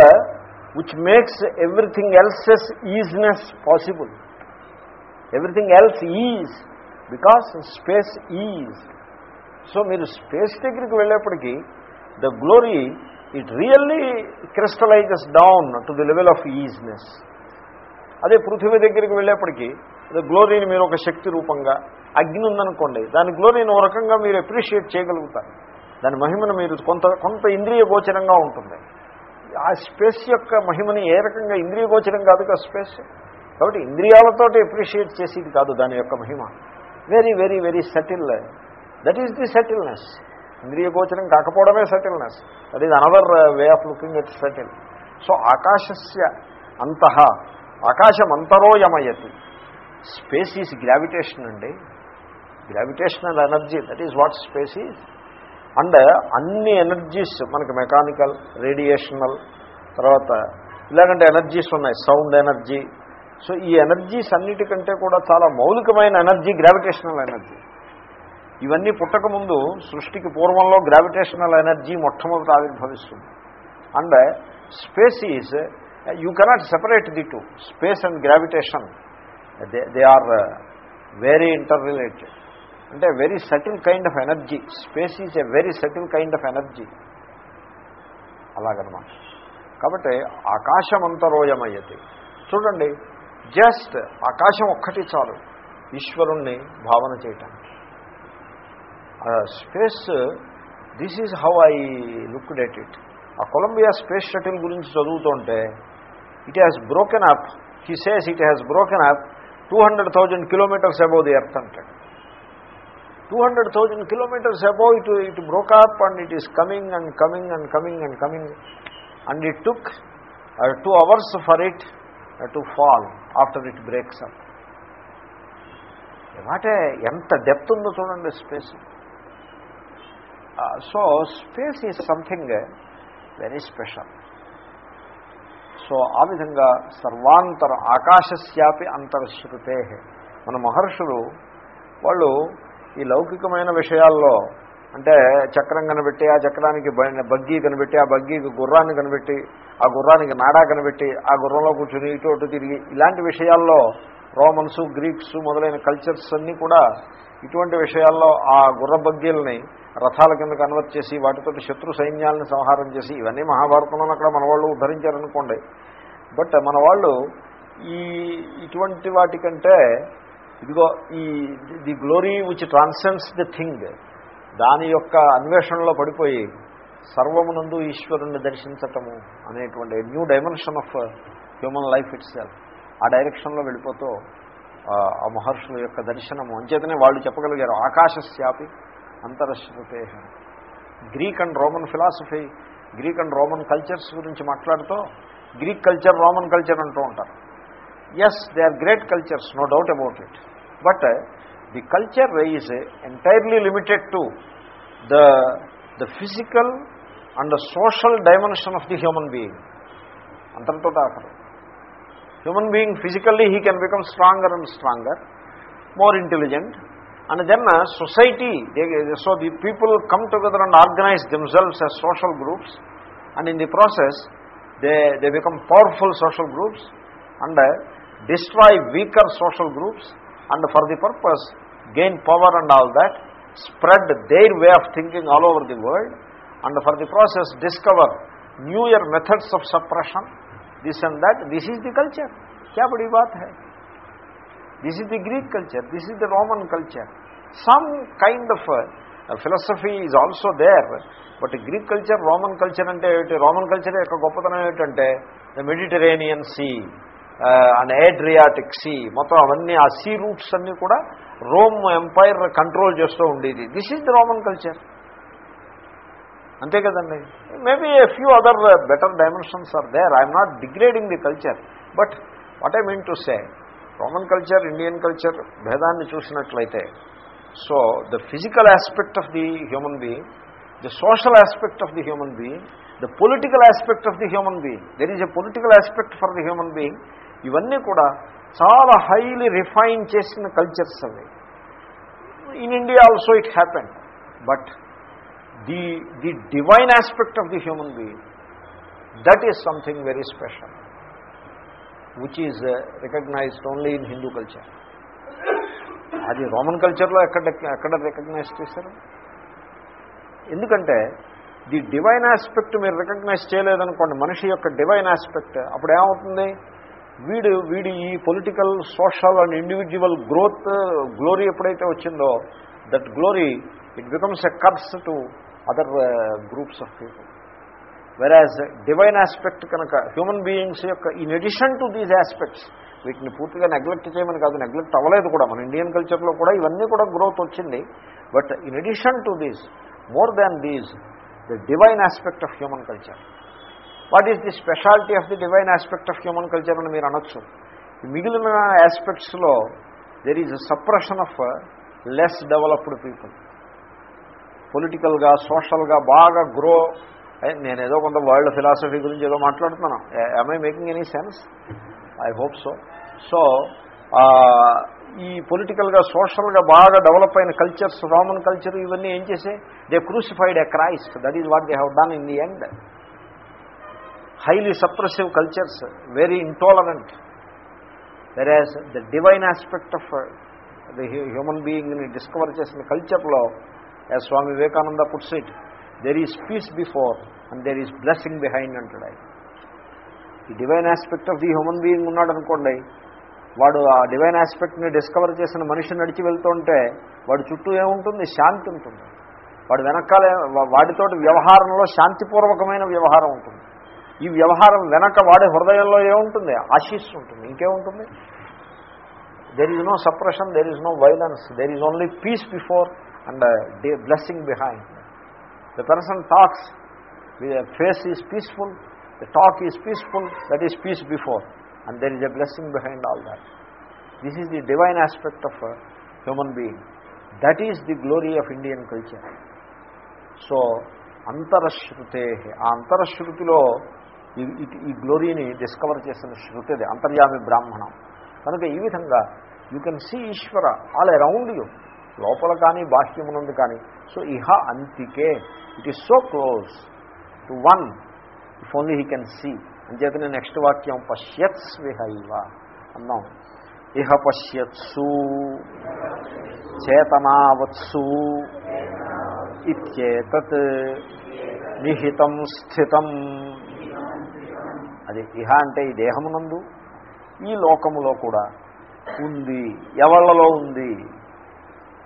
which makes everything else's isness possible everything else is because space is so మీరు space దగ్గరికి వెళ్ళేప్పటికీ the glory it really crystallizes down to the level of isness అదే పృథివీ దగ్గరికి వెళ్ళేప్పటికీ the గ్లోరీని మీరు ఒక శక్తి రూపంగా అగ్ని ఉందనుకోండి దాని గ్లోరీని ఒక రకంగా మీరు అప్రిషియేట్ చేయగలుగుతారు. దాని మహిమను మీరు కొంత కొంత ఇంద్రియ గోచరంగా ఉంటుంది. ఆ స్పేస్ యొక్క మహిమని ఏ రకంగా ఇంద్రియ గోచరం కాదు కదా స్పేస్? కాబట్టి ఇంద్రియాలతో అప్రిషియేట్ చేసేది కాదు దాని యొక్క మహిమ. Very very very subtle that is the subtleness ఇంద్రియ గోచరం కాకపోవడమే subtleness that is another way of looking at subtle so ఆకాశస్య అంత ఆకాశం అంతరోయమయతి స్పేస్ ఈజ్ గ్రావిటేషన్ అండి. Gravitational energy that is what space is and అన్ని ఎనర్జీస్ మనకి మెకానికల్ రేడియేషనల్ తర్వాత ఇలాగంటే ఎనర్జీస్ ఉన్నాయి సౌండ్ ఎనర్జీ. సో ఈ ఎనర్జీస్ అన్నిటికంటే కూడా చాలా మౌలికమైన ఎనర్జీ గ్రావిటేషనల్ ఎనర్జీ. ఇవన్నీ పుట్టకముందు సృష్టికి పూర్వంలో గ్రావిటేషనల్ ఎనర్జీ మొట్టమొదటి ఆవిర్భవిస్తుంది. And space is you cannot separate the two space and gravitation. They they are very interrelated అంటే very subtle kind of energy space is a very subtle kind of energy అలాగనమాట. కాబట్టి ఆకాశం అంతరోయమయ్యది చూడండి just ఆకాశం ఒక్కటి చాలు ఈశ్వరుణ్ణి భావన చేయటానికి. Space this is how I looked at it ఆ కొలంబియా స్పేస్ షటిల్ గురించి చదువుతుంటే it has broken up he says it has broken up two hundred thousand kilometers above the earth అంటాడు. Two hundred thousand kilometers above it it broke up and it is coming and coming and coming and coming and it took two hours for it to fall after it breaks up ఏమంటే ఎంత depth ఉందో చూడండి space so space is something very special so ఆ విధంగా సర్వాంతర ఆకాశస్యాపి అంతర్శ్రుతే. మన మహర్షులు వాళ్ళు ఈ లౌకికమైన విషయాల్లో అంటే చక్రం కనిపెట్టి ఆ చక్రానికి బగ్గీ కనిపెట్టి ఆ బగ్గీకి గుర్రాన్ని కనిపెట్టి ఆ గుర్రానికి నాడా కనిపెట్టి ఆ గుర్రంలో కూర్చుని ఇటు అటు తిరిగి ఇలాంటి విషయాల్లో రోమన్స్ గ్రీక్స్ మొదలైన కల్చర్స్ అన్నీ కూడా ఇటువంటి విషయాల్లో ఆ గుర్ర బగ్గీలని రథాల కింద కన్వర్ట్ చేసి వాటితో శత్రు సైన్యాలను సంహారం చేసి ఇవన్నీ మహాభారతంలో అక్కడ మన వాళ్ళు ఉద్ధరించారనుకోండి. బట్ మన వాళ్ళు ఈ ఇటువంటి వాటికంటే ఇదిగో ఈ the glory which transcends the thing దాని యొక్క అన్వేషణలో పడిపోయి సర్వమునందు ఈశ్వరుణ్ణి దర్శించటము అనేటువంటి new dimension of human life it ఆ డైరెక్షన్లో వెళ్ళిపోతూ ఆ, మహర్షుల యొక్క దర్శనము. అంచేతనే వాళ్ళు చెప్పగలిగారు ఆకాశశ్యాపి అంతరశ్రుతే Greek and Roman philosophy Greek and Roman cultures గురించి మాట్లాడుతూ గ్రీక్ కల్చర్ రోమన్ కల్చర్ అంటూ ఉంటారు. Yes they are great cultures no doubt about it But uh, the culture is uh, entirely limited to the, the physical and the social dimension of the human being. Antartodakara. Human being, physically he can become stronger and stronger, more intelligent. And then uh, society, they, so the people come together and organize themselves as social groups. And in the process, they, they become powerful social groups and destroy weaker social groups and for the purpose gain power and all that, spread their way of thinking all over the world, and for the process discover newer methods of suppression, this and that. This is the culture. Kya badi baat hai? This is the Greek culture. This is the Roman culture. Some kind of uh, philosophy is also there, but Greek culture, Roman culture అంటే ఏమిటి Roman culture యొక్క గొప్పతనం ఏమిటంటే the Mediterranean sea and Adriatic sea మొత్తం అవన్నీ ఆ see roots అన్నీ కూడా రోమ్ ఎంపైర్ కంట్రోల్ చేస్తూ ఉండేది. This is the Roman culture అంతే కదండి? Maybe a few other better dimensions are there I'm not degrading the culture but what I mean to say Roman culture Indian culture భేదాన్ని చూసినట్లయితే so the physical aspect of the human being the social aspect of the human being the political aspect of the human being there is a political aspect for the human being ఇవన్నీ కూడా చాలా highly refine చేసిన cultures అవి. In India also it happen but the the divine aspect of the human being that is something very special which is recognized only in Hindu culture అది Roman కల్చర్లో ఎక్కడ ఎక్కడ recognise చేశారు? ఎందుకంటే the divine aspect మీరు recognise చేయలేదనుకోండి మనిషి యొక్క డివైన్ ఆస్పెక్ట్ అప్పుడు ఏమవుతుంది? వీడు వీడి ఈ political social and individual growth glory ఎప్పుడైతే వచ్చిందో that glory it becomes a curse to other groups of people వెరాజ్ డివైన్ ఆస్పెక్ట్ కనుక హ్యూమన్ బీయింగ్స్ యొక్క in addition to these aspects వీటిని పూర్తిగా నెగ్లెక్ట్ చేయమని కాదు నెగ్లెక్ట్ అవ్వలేదు కూడా. మన ఇండియన్ కల్చర్లో కూడా ఇవన్నీ కూడా గ్రోత్ వచ్చింది. But in addition to these more than these the divine aspect of human culture what is the speciality of the divine aspect of human culture అని మీరు అనొచ్చు. మిగిలిన ఆస్పెక్ట్స్లో there is suppression of less developed people పొలిటికల్గా సోషల్గా బాగా grow నేను ఏదో కొంత వరల్డ్ ఫిలాసఫీ గురించి ఏదో మాట్లాడుతున్నాను. I making any sense I hope so so ఈ పొలిటికల్గా సోషల్గా బాగా డెవలప్ అయిన కల్చర్స్ రోమన్ కల్చర్ ఇవన్నీ ఏం చేసే they crucified a Christ that is what they have done in the end highly suppressive cultures very intolerant whereas the divine aspect of the human బీయింగ్ని discover చేసిన కల్చర్లో Swami Vivekananda puts it there is peace before and there is blessing behind అంటాడు ఆయన. ఈ divine aspect of the human being ఉన్నాడు అనుకోండి వాడు ఆ divine ఆస్పెక్ట్ని discover చేసిన మనిషి నడిచి వెళ్తుంటే వాడి చుట్టూ ఏముంటుంది? శాంతి ఉంటుంది. వాడు వెనకాల వాడితోటి వ్యవహారంలో శాంతిపూర్వకమైన వ్యవహారం ఉంటుంది. ఈ వ్యవహారం వెనక వాడే హృదయంలో ఏముంటుంది? ఆశీస్సు ఉంటుంది. ఇంకేముంటుంది? There is no suppression there is no violence there is only peace before and the blessing behind the person talks face is peaceful the talk is peaceful that is peace before and there is a blessing behind all that this is the divine aspect of human being that is the glory of Indian culture so అంతరశ్రుతే ఆ అంతరశ్రుతిలో ఈ ఈ గ్లోరీని discover చేసిన శృతిది అంతర్యామి బ్రాహ్మణం. కనుక ఈ విధంగా you can see Eshwara all around you. లోపల కానీ బాహ్యమునందు కానీ. సో ఇహ అంతికే. It is so close to one if only he can see అంచేతనే నెక్స్ట్ వాక్యం పశ్యత్స్ విహైవ అన్నాం. ఇహ పశ్యత్సు చేతనావత్సు ఇత్యేతత్ నిహితం స్థితం. అది ఇహ అంటే ఈ దేహమునందు ఈ లోకములో కూడా ఉంది ఎవళ్ళలో ఉంది?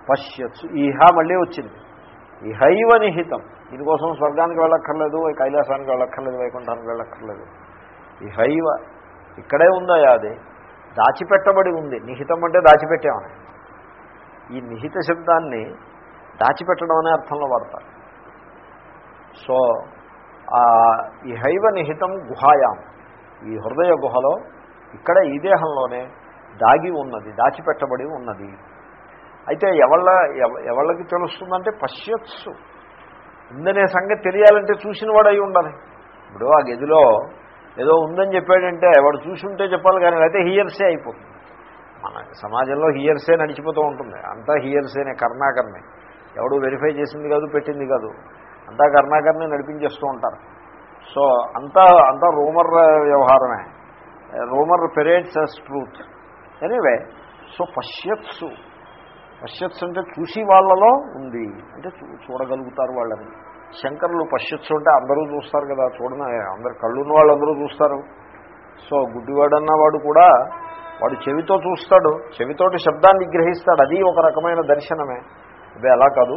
పశ్యత్సు ఇహ మళ్ళీ వచ్చింది. ఇహైవ నిహితం. దీనికోసం స్వర్గానికి వెళ్ళక్కర్లేదు కైలాసానికి వెళ్ళక్కర్లేదు వైకుంఠానికి వెళ్ళక్కర్లేదు. ఇహైవ ఇక్కడే ఉందా అది దాచిపెట్టబడి ఉంది. నిహితం అంటే దాచిపెట్టామని ఈ నిహిత శబ్దాన్ని దాచిపెట్టడం అనే అర్థంలో వాడతారు. సో ఇహైవ నిహితం గుహాయాం. ఈ హృదయ గుహలో ఇక్కడ ఈ దేహంలోనే దాగి ఉన్నది దాచిపెట్టబడి ఉన్నది. అయితే ఎవళ్ళ ఎవళ్ళకి తెలుస్తుందంటే పశ్యత్సు. ఉందనే సంగతి తెలియాలంటే చూసిన వాడు అయి ఉండాలి. ఇప్పుడు ఆ గదిలో ఏదో ఉందని చెప్పాడంటే వాడు చూసి ఉంటే చెప్పాలి కానీ అయితే హియర్సే అయిపోతుంది. మన సమాజంలో హియర్సే నడిచిపోతూ ఉంటుంది. అంతా హియర్సేనే కర్ణాకర్ణే. ఎవడు వెరిఫై చేసింది కాదు పెట్టింది కాదు. అంతా కర్ణాకర్ని నడిపించేస్తూ ఉంటారు. సో అంతా అంతా rumour వ్యవహారమే. Rumour parades as truth. Anyway so పశ్యత్సు. పశ్యత్స్ అంటే చూసి వాళ్ళలో ఉంది. అంటే చూడగలుగుతారు వాళ్ళని. శంకరులు పశ్యత్సు అంటే అందరూ చూస్తారు కదా చూడన? అందరు కళ్ళున్న వాళ్ళందరూ చూస్తారు. సో గుడ్డివాడన్న వాడు కూడా వాడు చెవితో చూస్తాడు. చెవితోటి శబ్దాన్ని గ్రహిస్తాడు. అది ఒక రకమైన దర్శనమే. అదే అలా కాదు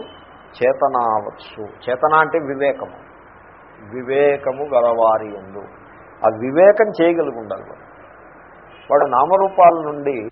చేతనావచ్చు. చేతన అంటే వివేకము. వివేకము గలవారి ఎందు. ఆ వివేకం చేయగలిగి ఉండాలి వాడు. వాడు నామరూపాల నుండి